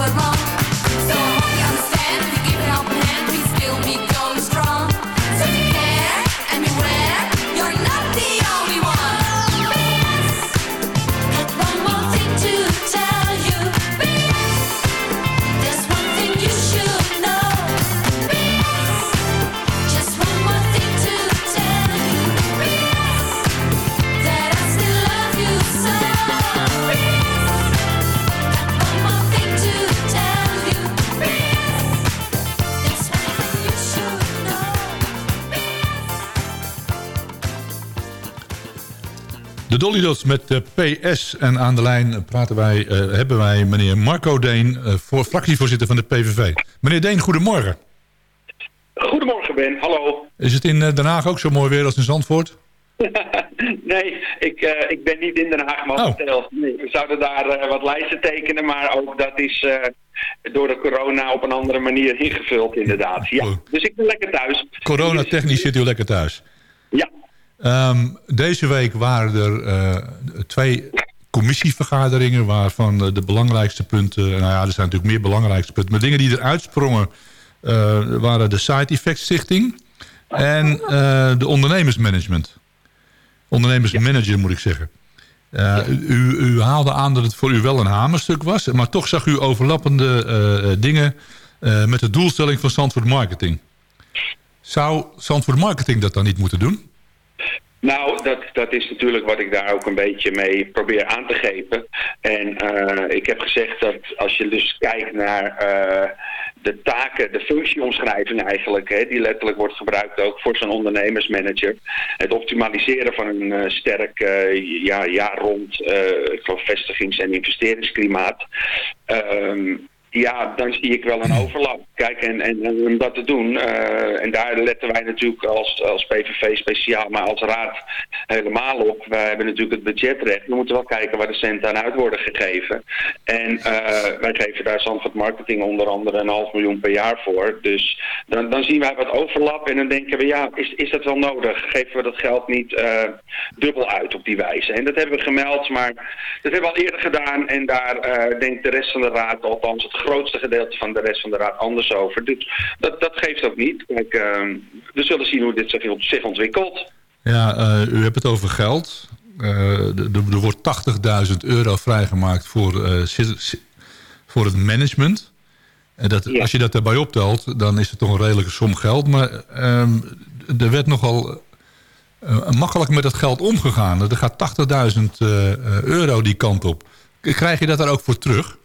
we're wrong Dolly Dots met de PS. En aan de lijn praten wij, eh, hebben wij meneer Marco Deen, eh, voor, fractievoorzitter van de PVV. Meneer Deen, goedemorgen. Goedemorgen Ben, hallo. Is het in eh, Den Haag ook zo mooi weer als in Zandvoort? nee, ik, eh, ik ben niet in Den Haag momenteel. Nee, we zouden daar eh, wat lijsten tekenen, maar ook dat is eh, door de corona op een andere manier ingevuld inderdaad. Ja. Dus ik ben lekker thuis. Corona-technisch zit u lekker thuis. Ja. Ehm, deze week waren er eh, twee commissievergaderingen... waarvan eh, de belangrijkste punten... nou ja, er zijn natuurlijk meer belangrijkste punten... maar dingen die er uitsprongen eh, waren de Side Effect Stichting... en de ondernemersmanagement. Ondernemersmanager moet ik zeggen. U, u haalde aan dat het voor u wel een hamerstuk was... maar toch zag u overlappende dingen... met de doelstelling van Zandvoort Marketing. Zou Zandvoort Marketing dat dan niet moeten doen? Nou, dat, dat is natuurlijk wat ik daar ook een beetje mee probeer aan te geven. En eh, ik heb gezegd dat als je dus kijkt naar eh, de taken, de functieomschrijving eigenlijk, hè, die letterlijk wordt gebruikt ook voor zo'n ondernemersmanager. Het optimaliseren van een eh, sterk ja, jaar rond vestigings- en investeringsklimaat. Ehm, ja, dan zie ik wel een overlap. Kijk, en, en, en om dat te doen, eh, en daar letten wij natuurlijk als, als PVV speciaal, maar als raad helemaal op. Wij hebben natuurlijk het budgetrecht. We moeten wel kijken waar de centen aan uit worden gegeven. En eh, wij geven daar Zandvoort Marketing onder andere een half miljoen per jaar voor. Dus dan, dan zien wij wat overlap en dan denken we, ja, is, is dat wel nodig? Geven we dat geld niet eh, dubbel uit op die wijze? En dat hebben we gemeld, maar dat hebben we al eerder gedaan. En daar denkt de rest van de raad, althans het grootste gedeelte van de rest van de raad, anders over. Dus dat, dat geeft ook niet. Kijk, eh, we zullen zien hoe dit zich, zich ontwikkelt. Ja, eh, u hebt het over geld. Eh, er wordt 80.000 euro vrijgemaakt voor, eh, voor het management. En dat, Als je dat erbij optelt, dan is het toch een redelijke som geld. Maar ehm, er werd nogal makkelijk met dat geld omgegaan. Er gaat 80.000 eh, eh, euro die kant op. Krijg je dat daar ook voor terug?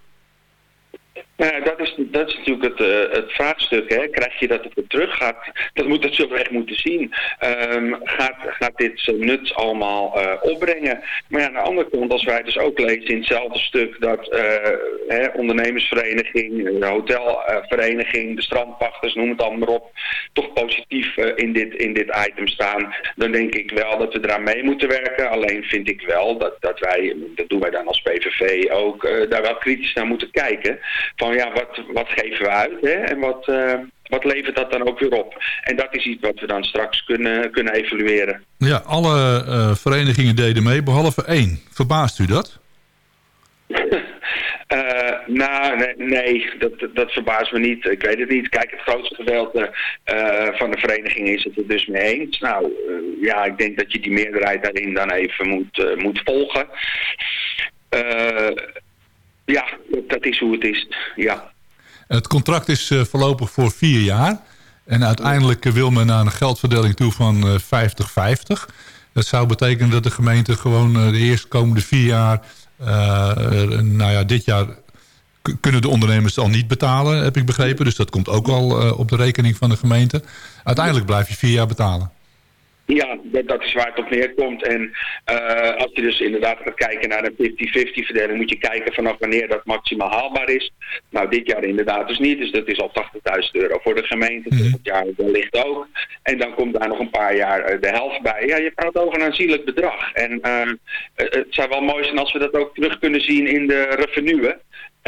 Nou ja, dat is, dat is natuurlijk het, eh, het vraagstuk. Hè. Krijg je dat het weer terug gaat? Dat, moet, zullen we echt moeten zien. Ehm, gaat, gaat dit zijn nut allemaal eh, opbrengen? Maar aan de andere kant, als wij dus ook lezen in hetzelfde stuk... dat eh, hè, ondernemersvereniging, de hotelvereniging, de strandpachters, noem het allemaal maar op... toch positief in, dit, in dit item staan... dan denk ik wel dat we eraan mee moeten werken. Alleen vind ik wel dat, dat wij, dat doen wij dan als PVV ook... daar wel kritisch naar moeten kijken van ja, wat, wat geven we uit hè? en wat, eh, wat levert dat dan ook weer op? En dat is iets wat we dan straks kunnen, kunnen evalueren. Ja, alle eh, verenigingen deden mee, behalve één. Verbaast u dat? Eh, nou, nee, nee dat, dat verbaast me niet. Ik weet het niet. Kijk, het grootste gedeelte van de vereniging is het er dus mee eens. Nou, ja, ik denk dat je die meerderheid daarin dan even moet, moet volgen. Eh, ja, dat, is hoe het is. Ja. Het contract is eh, voorlopig voor vier jaar. En uiteindelijk eh, wil men naar een geldverdeling toe van eh 50-50. Dat zou betekenen dat de gemeente gewoon eh, de eerstkomende vier jaar... eh, eh, nou ja, dit jaar kunnen de ondernemers al niet betalen, heb ik begrepen. Dus dat komt ook al eh, op de rekening van de gemeente. Uiteindelijk blijf je vier jaar betalen. Ja, dat, dat is waar het op neerkomt. En eh, als je dus inderdaad gaat kijken naar een 50-50 verdeling, moet je kijken vanaf wanneer dat maximaal haalbaar is. Nou, dit jaar inderdaad dus niet, dus dat is al 80.000 euro voor de gemeente. Volgend jaar wellicht ook. En dan komt daar nog een paar jaar eh, de helft bij. Ja, je praat over een aanzienlijk bedrag. En eh, het zou wel mooi zijn als we dat ook terug kunnen zien in de revenue.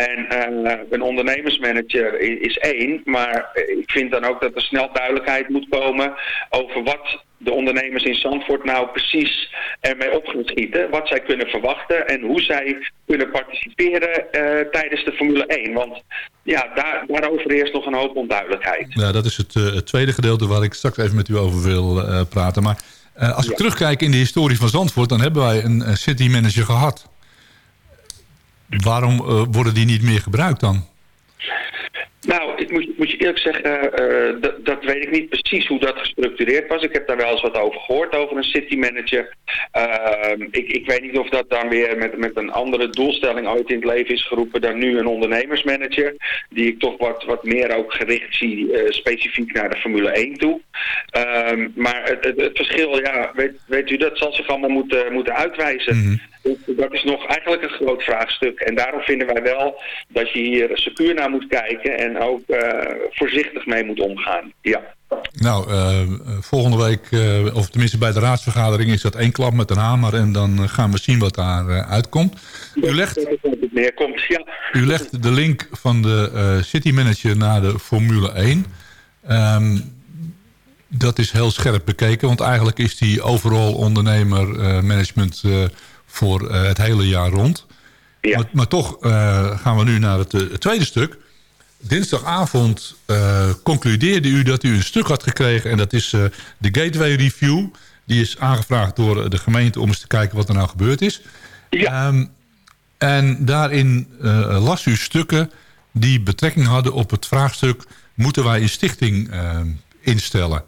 En eh, een ondernemersmanager is één, maar eh, ik vind dan ook dat er snel duidelijkheid moet komen over wat de ondernemers in Zandvoort nou precies ermee op gaan schieten. Wat zij kunnen verwachten en hoe zij kunnen participeren eh, tijdens de Formule 1. Want ja, daar, daarover eerst nog een hoop onduidelijkheid. Ja, dat is het, het tweede gedeelte waar ik straks even met u over wil praten. Maar als ik Ja. terugkijk in de historie van Zandvoort... dan hebben wij een, een city manager gehad. Waarom eh, worden die niet meer gebruikt dan? Nou, ik moet, moet je eerlijk zeggen, eh, dat, dat weet ik niet precies hoe dat gestructureerd was. Ik heb daar wel eens wat over gehoord, over een city manager. Ehm, ik, ik weet niet of dat dan weer met, met een andere doelstelling ooit in het leven is geroepen dan nu een ondernemersmanager. Die ik toch wat, wat meer ook gericht zie, eh, specifiek naar de Formule 1 toe. Ehm, maar het, het, het verschil, ja, weet, weet u, dat zal zich allemaal moeten, moeten uitwijzen. Dat is nog eigenlijk een groot vraagstuk. En daarom vinden wij wel dat je hier secuur naar moet kijken en ook eh, voorzichtig mee moet omgaan. Ja. Nou, eh, volgende week, eh, of tenminste bij de raadsvergadering... is dat één klap met een hamer en dan gaan we zien wat daar uitkomt. U legt, neerkomt, ja. u legt de link van de city manager naar de Formule 1. Ehm, dat is heel scherp bekeken, want eigenlijk is die overal ondernemer management voor het hele jaar rond. Ja. Maar, maar toch gaan we nu naar het tweede stuk dinsdagavond uh, concludeerde u dat u een stuk had gekregen... en dat is uh, de Gateway Review. Die is aangevraagd door de gemeente om eens te kijken wat er nou gebeurd is. Ja. Um, en daarin uh, las u stukken die betrekking hadden op het vraagstuk... moeten wij een stichting instellen?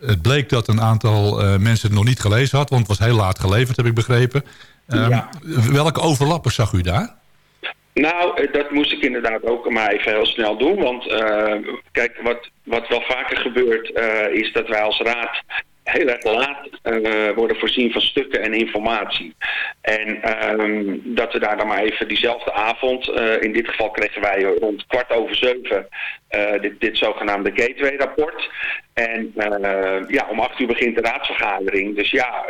Het bleek dat een aantal mensen het nog niet gelezen had... want het was heel laat geleverd, heb ik begrepen. Um, Ja. Welke overlappen zag u daar? Nou, eh, dat moest ik inderdaad ook maar even heel snel doen. Want eh, kijk, wat, wat wel vaker gebeurt eh, is dat wij als raad heel erg laat worden voorzien van stukken en informatie. En ehm, dat we daar dan maar even diezelfde avond, in dit geval kregen wij rond kwart over zeven dit, dit zogenaamde gateway-rapport. En ja, om acht uur begint de raadsvergadering. Dus ja,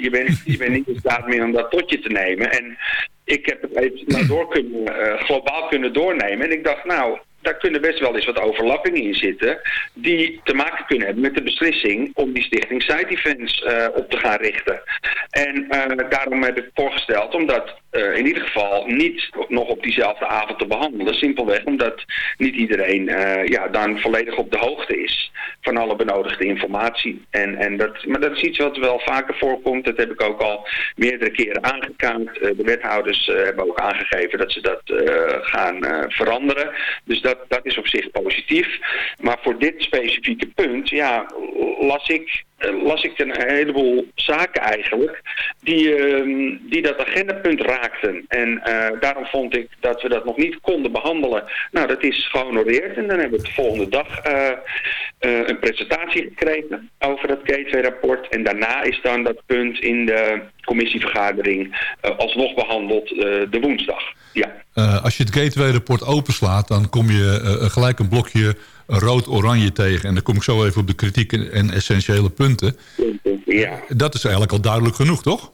je, bent, je bent niet in staat meer om dat tot je te nemen. En ik heb het even nou door kunnen, eh, globaal kunnen doornemen. En ik dacht, nou, daar kunnen best wel eens wat overlappingen in zitten... die te maken kunnen hebben met de beslissing om die stichting Side Events eh, op te gaan richten. En eh, daarom heb ik voorgesteld om dat eh, in ieder geval niet nog op diezelfde avond te behandelen. Simpelweg omdat niet iedereen ja, dan volledig op de hoogte is van alle benodigde informatie. En, en dat, maar dat is iets wat wel vaker voorkomt. Dat heb ik ook al meerdere keren aangekaart. De wethouders hebben ook aangegeven dat ze dat gaan veranderen. Dus dat, dat is op zich positief. Maar voor dit specifieke punt, ja, las ik las ik een heleboel zaken eigenlijk die, ehm, die dat agendapunt raakten. En eh, daarom vond ik dat we dat nog niet konden behandelen. Nou, dat is gehonoreerd en dan hebben we de volgende dag eh, eh, een presentatie gekregen over dat gateway-rapport. En daarna is dan dat punt in de commissievergadering eh, alsnog behandeld eh, de woensdag. Ja. Als je het gateway-rapport openslaat... dan kom je gelijk een blokje rood-oranje tegen. En dan kom ik zo even op de kritiek en essentiële punten. Ja. Dat is eigenlijk al duidelijk genoeg, toch?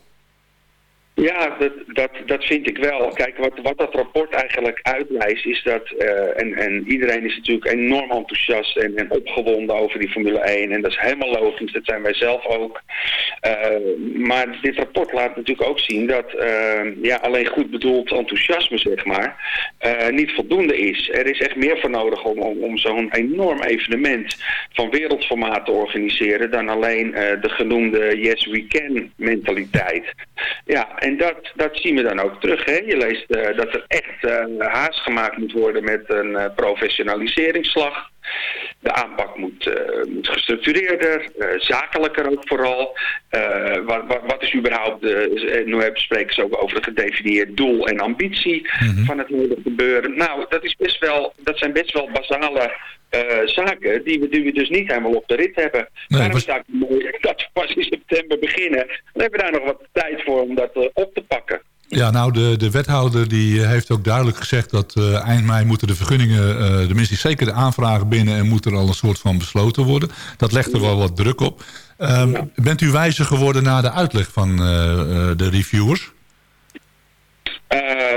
Ja, dat, dat, dat vind ik wel. Kijk, wat, wat dat rapport eigenlijk uitwijst is dat... Uh, en, en iedereen is natuurlijk enorm enthousiast en, en opgewonden over die Formule 1. En dat is helemaal logisch, dat zijn wij zelf ook. Uh, maar dit rapport laat natuurlijk ook zien dat uh, ja, alleen goed bedoeld enthousiasme, zeg maar, niet voldoende is. Er is echt meer voor nodig om, om, om zo'n enorm evenement van wereldformaat te organiseren... dan alleen de genoemde yes we can mentaliteit. Ja, en dat, dat zien we dan ook terug. Hè? Je leest uh, dat er echt uh, haast gemaakt moet worden met een uh, professionaliseringsslag. De aanpak moet, moet gestructureerder, zakelijker ook vooral. Wat, wat, wat, is überhaupt, de, nu spreken ze ook over een gedefinieerd doel en ambitie mm -hmm. van het hele gebeuren. Nou, dat, is best wel, dat zijn best wel basale uh, zaken die we, die we dus niet helemaal op de rit hebben. Nee, Daarom was... is het mooi dat we pas in september beginnen. Dan hebben we daar nog wat tijd voor om dat uh, op te pakken. Ja, nou, de, de wethouder die heeft ook duidelijk gezegd dat uh, eind mei moeten de vergunningen, uh, tenminste zeker de aanvragen binnen en moet er al een soort van besloten worden. Dat legt er wel wat druk op. Um, ja. Bent u wijzer geworden na de uitleg van uh, de reviewers?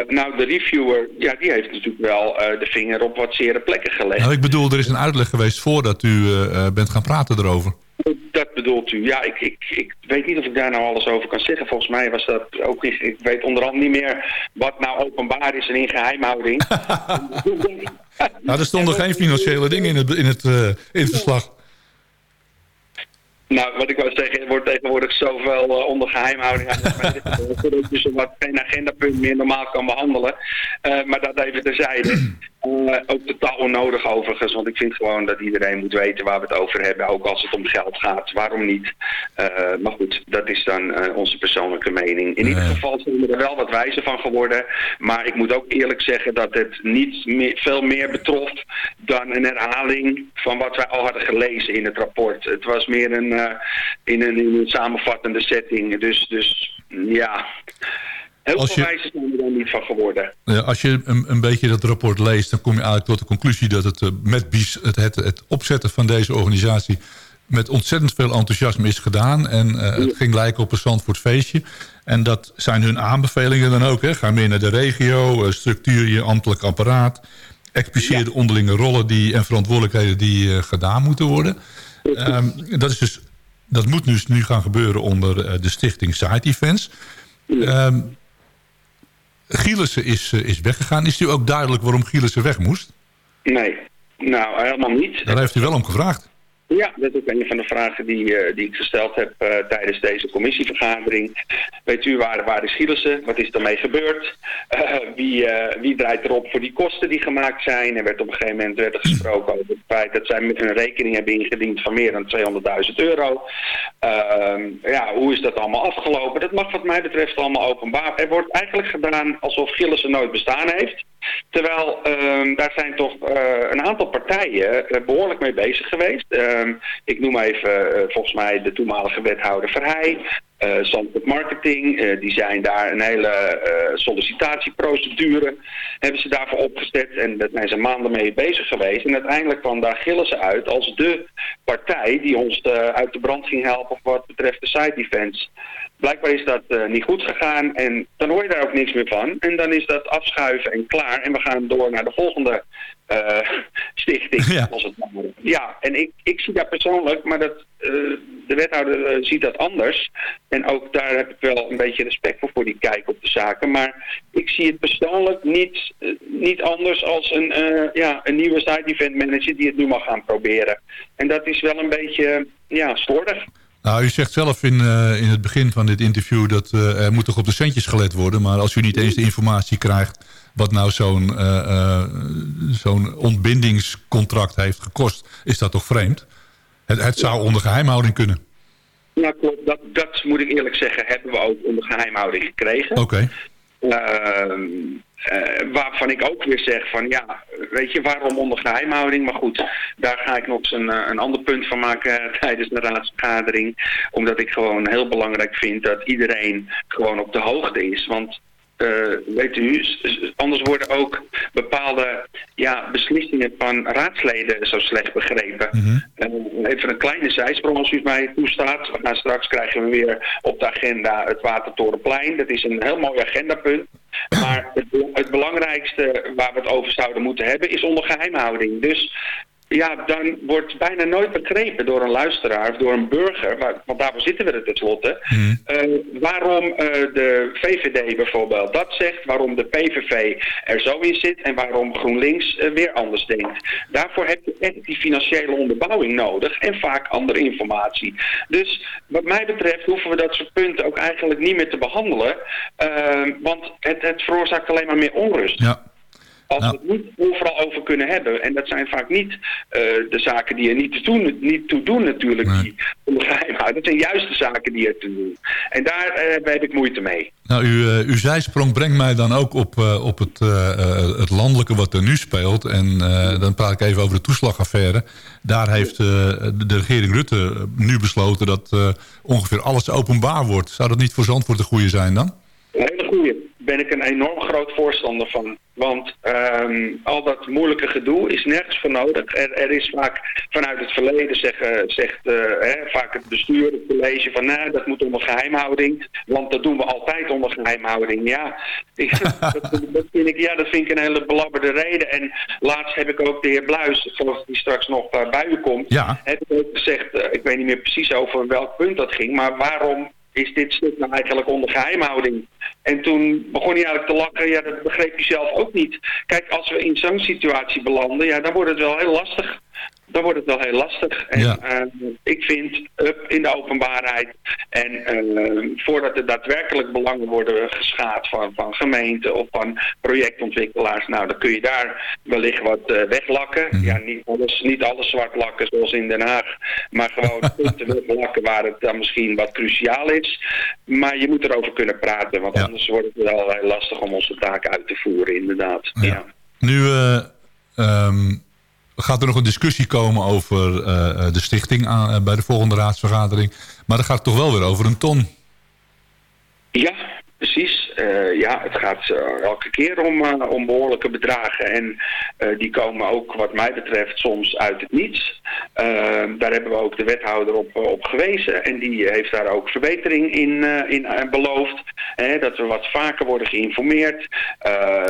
Nou, de reviewer, ja, die heeft natuurlijk wel de vinger op wat zere plekken gelegd. Nou, ik bedoel, er is een uitleg geweest voordat u bent gaan praten erover. Dat bedoelt u. Ja, ik, ik, ik weet niet of ik daar nou alles over kan zeggen. Volgens mij was dat ook niet... Ik weet onder andere niet meer wat nou openbaar is en in geheimhouding. nou, er stonden geen financiële dingen in het, in het, in het verslag. Nou, wat ik wou zeggen, er wordt tegenwoordig zoveel uh, onder geheimhouding zodat je wat geen agendapunt meer normaal kan behandelen. Uh, maar dat even terzijde. Eh, ook totaal onnodig overigens, want ik vind gewoon dat iedereen moet weten waar we het over hebben, ook als het om geld gaat. Waarom niet? Eh, maar goed, dat is dan eh, onze persoonlijke mening. In ieder geval zijn we er wel wat wijzer van geworden, maar ik moet ook eerlijk zeggen dat het niet meer, veel meer betrof dan een herhaling van wat wij al hadden gelezen in het rapport. Het was meer een, in, een, in een samenvattende setting, dus, dus ja... Heel Als veel je- zijn er niet van geworden. Ja, als je een, een beetje dat rapport leest, dan kom je eigenlijk tot de conclusie dat het eh, met BIES, het, het, het opzetten van deze organisatie, met ontzettend veel enthousiasme is gedaan. En eh, het ging lijken op een Zandvoort feestje. En dat zijn hun aanbevelingen dan ook. Hè? Ga meer naar de regio, eh, structuur je ambtelijk apparaat, expliceer de onderlinge rollen die, en verantwoordelijkheden die gedaan moeten worden. Ehm, dat, is dus, dat moet dus nu gaan gebeuren onder de stichting Site Events. Ehm Gielissen is, eh, is weggegaan. Is u ook duidelijk waarom Gielissen weg moest? Nee, nou helemaal niet. Daar heeft u wel om gevraagd. Ja, dat is ook een van de vragen die, eh, die ik gesteld heb eh, tijdens deze commissievergadering. Weet u waar, waar is Gielissen? Wat is ermee gebeurd? Eh, wie, wie draait erop voor die kosten die gemaakt zijn? Er werd op een gegeven moment werd er gesproken over het feit dat zij een rekening hebben ingediend van meer dan 200.000 euro. Ehm, ja, hoe is dat allemaal afgelopen? Dat mag wat mij betreft allemaal openbaar. Er wordt eigenlijk gedaan alsof Gillissen nooit bestaan heeft. Terwijl ehm, daar zijn toch een aantal partijen eh, behoorlijk mee bezig geweest. Ehm, ik noem even eh, volgens mij de toenmalige wethouder Verheij. eh Zandvoort Marketing, eh, die zijn daar een hele sollicitatieprocedure hebben ze daarvoor opgezet en daar zijn ze maanden mee bezig geweest. En uiteindelijk kwam daar Gillissen uit als de partij die ons uit de brand ging helpen wat betreft de side defense. Blijkbaar is dat eh, niet goed gegaan en dan hoor je daar ook niks meer van. En dan is dat afschuiven en klaar. En we gaan door naar de volgende eh, stichting. Ja. Als het ja, en ik, ik zie dat persoonlijk, maar dat, eh, de wethouder ziet dat anders. En ook daar heb ik wel een beetje respect voor, voor die kijk op de zaken. Maar ik zie het persoonlijk niet, niet anders als een, ja, een nieuwe side event manager die het nu mag gaan proberen. En dat is wel een beetje ja, slordig. Nou, u zegt zelf in, eh, in het begin van dit interview... dat eh, er moet toch op de centjes gelet worden. Maar als u niet eens de informatie krijgt... wat nou zo'n eh, zo'n ontbindingscontract heeft gekost... is dat toch vreemd? Het, het zou onder geheimhouding kunnen. Ja, klopt. Dat, dat moet ik eerlijk zeggen, hebben we ook onder geheimhouding gekregen. Oké. Ehm, eh, waarvan ik ook weer zeg van ja, weet je, waarom onder geheimhouding? Maar goed, daar ga ik nog eens een, eh, een ander punt van maken tijdens de raadsvergadering. Omdat ik gewoon heel belangrijk vind dat iedereen gewoon op de hoogte is. Want weet u, anders worden ook bepaalde ja, beslissingen van raadsleden zo slecht begrepen. Eh, even een kleine zijsprong als u het mij toestaat. We gaan straks krijgen we weer op de agenda het Watertorenplein. Dat is een heel mooi agendapunt. Maar het, het belangrijkste waar we het over zouden moeten hebben is onder geheimhouding. Dus ja, dan wordt bijna nooit begrepen door een luisteraar of door een burger, want daarvoor zitten we er tenslotte, eh, waarom eh, de VVD bijvoorbeeld dat zegt, waarom de PVV er zo in zit en waarom GroenLinks eh, weer anders denkt. Daarvoor heb je echt die financiële onderbouwing nodig en vaak andere informatie. Dus wat mij betreft hoeven we dat soort punten ook eigenlijk niet meer te behandelen, eh, want het, het veroorzaakt alleen maar meer onrust. Ja. Als we het niet overal over kunnen hebben. En dat zijn vaak niet eh, de zaken die er niet, te doen, niet toe doen natuurlijk. Die onder geheim houden. Dat zijn juist de zaken die er toe doen. En daar eh, heb ik moeite mee. Nou, uw, eh, uw zijsprong brengt mij dan ook op, op het, het landelijke wat er nu speelt. En dan praat ik even over de toeslagaffaire. Daar heeft de, regering Rutte nu besloten dat ongeveer alles openbaar wordt. Zou dat niet voor Zandvoort de goede zijn dan? Een hele goeie. Ben ik een enorm groot voorstander van. Want ehm, al dat moeilijke gedoe is nergens voor nodig. Er, er is vaak vanuit het verleden zeggen, zegt eh, hè, vaak het bestuur, het college van nou, dat moet onder geheimhouding. Want dat doen we altijd onder geheimhouding. Ja, ik, dat, dat vind ik, ja, dat vind ik een hele belabberde reden. En laatst heb ik ook de heer Bluis, ik geloof dat die straks nog bij u komt, Ja. heb ik ook gezegd, eh, ik weet niet meer precies over welk punt dat ging, maar waarom is dit stuk nou eigenlijk onder geheimhouding? En toen begon hij eigenlijk te lachen, ja, dat begreep hij zelf ook niet. Kijk, als we in zo'n situatie belanden, ja, dan wordt het wel heel lastig. Dan wordt het wel heel lastig. En Ja. eh, ik vind up in de openbaarheid en eh, voordat er daadwerkelijk belangen worden geschaad van, van gemeenten of van projectontwikkelaars, nou dan kun je daar wellicht wat eh, weglakken. Mhm. Ja, niet alles, niet alles zwart lakken zoals in Den Haag, maar gewoon punten weglakken waar het dan misschien wat cruciaal is. Maar je moet erover kunnen praten, want Ja. anders wordt het wel heel lastig om onze taken uit te voeren, inderdaad. Ja. ja. Nu eh, gaat er nog een discussie komen over eh, de stichting aan, eh, bij de volgende raadsvergadering. Maar dan gaat toch wel weer over een ton. Ja, precies. Eh, ja, het gaat eh, elke keer om, eh, om behoorlijke bedragen. En die komen ook, wat mij betreft, soms uit het niets. Daar hebben we ook de wethouder op, op gewezen. En die heeft daar ook verbetering in, in beloofd. Hè, dat we wat vaker worden geïnformeerd.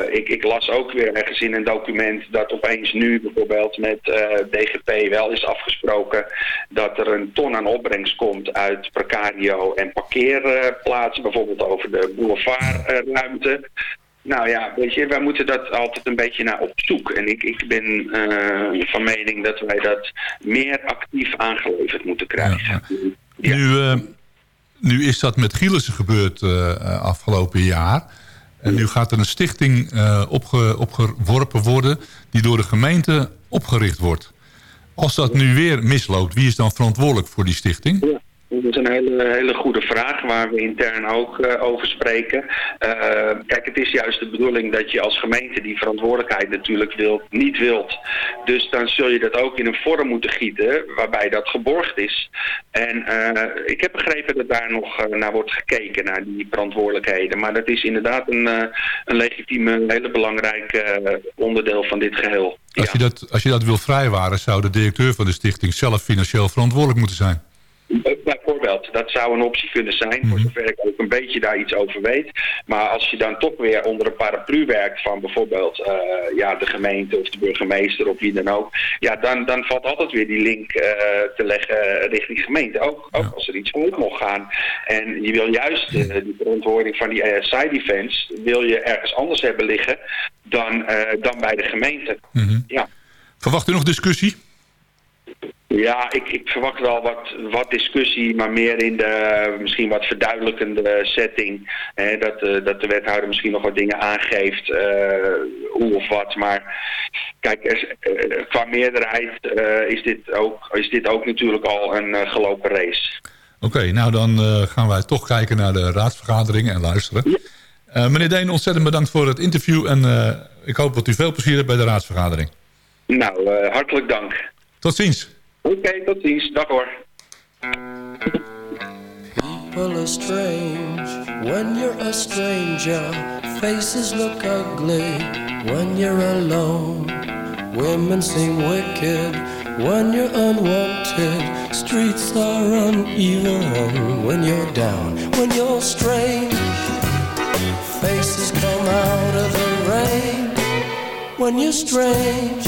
Ik, ik las ook weer ergens in een document dat opeens nu bijvoorbeeld met DGP wel is afgesproken dat er een ton aan opbrengst komt uit precario en parkeerplaatsen, bijvoorbeeld over de boulevardruimte. Nou ja, weet je, wij moeten dat altijd een beetje naar op zoek. En ik, ik ben eh, van mening dat wij dat meer actief aangeleverd moeten krijgen. Ja. Nu, eh, nu is dat met Gielissen gebeurd eh, afgelopen jaar. En nu gaat er een stichting opge, opgeworpen worden... die door de gemeente opgericht wordt. Als dat nu weer misloopt, wie is dan verantwoordelijk voor die stichting? Ja, dat is een hele, hele goede vraag waar we intern ook eh, over spreken. Eh, kijk, het is juist de bedoeling dat je als gemeente die verantwoordelijkheid natuurlijk wilt, niet wilt. Dus dan zul je dat ook in een vorm moeten gieten waarbij dat geborgd is. En eh, ik heb begrepen dat daar nog naar wordt gekeken, naar die verantwoordelijkheden. Maar dat is inderdaad een, een legitieme, een hele belangrijk onderdeel van dit geheel. Als, je dat, als je dat wil vrijwaren, zou de directeur van de stichting zelf financieel verantwoordelijk moeten zijn. Bijvoorbeeld, dat zou een optie kunnen zijn, voor zover ik ook een beetje daar iets over weet. Maar als je dan toch weer onder een paraplu werkt van bijvoorbeeld eh, ja, de gemeente of de burgemeester of wie dan ook, ja, dan, dan valt altijd weer die link eh, te leggen richting gemeente. Ook, ook als er iets fout mag gaan. En je wil juist die verantwoording van die eh, side events, wil je ergens anders hebben liggen dan, dan bij de gemeente. Ja. Verwacht u nog discussie? Ja, ik, ik verwacht wel wat, wat discussie, maar meer in de misschien wat verduidelijkende setting. Hè, dat, eh, dat de wethouder misschien nog wat dingen aangeeft, eh, hoe of wat. Maar kijk, er, eh, qua meerderheid is, dit ook, is dit ook natuurlijk al een gelopen race. Oké, nou dan gaan wij toch kijken naar de raadsvergadering en luisteren. Meneer Deen, ontzettend bedankt voor het interview. En ik hoop dat u veel plezier hebt bij de raadsvergadering. Nou, hartelijk dank. Tot ziens. Oké, tot ziens. Dag hoor. People are strange when you're a stranger. Faces look ugly when you're alone. Women seem wicked when you're unwanted. Streets are uneven when you're down. When you're strange, faces come out of the rain. When you're strange,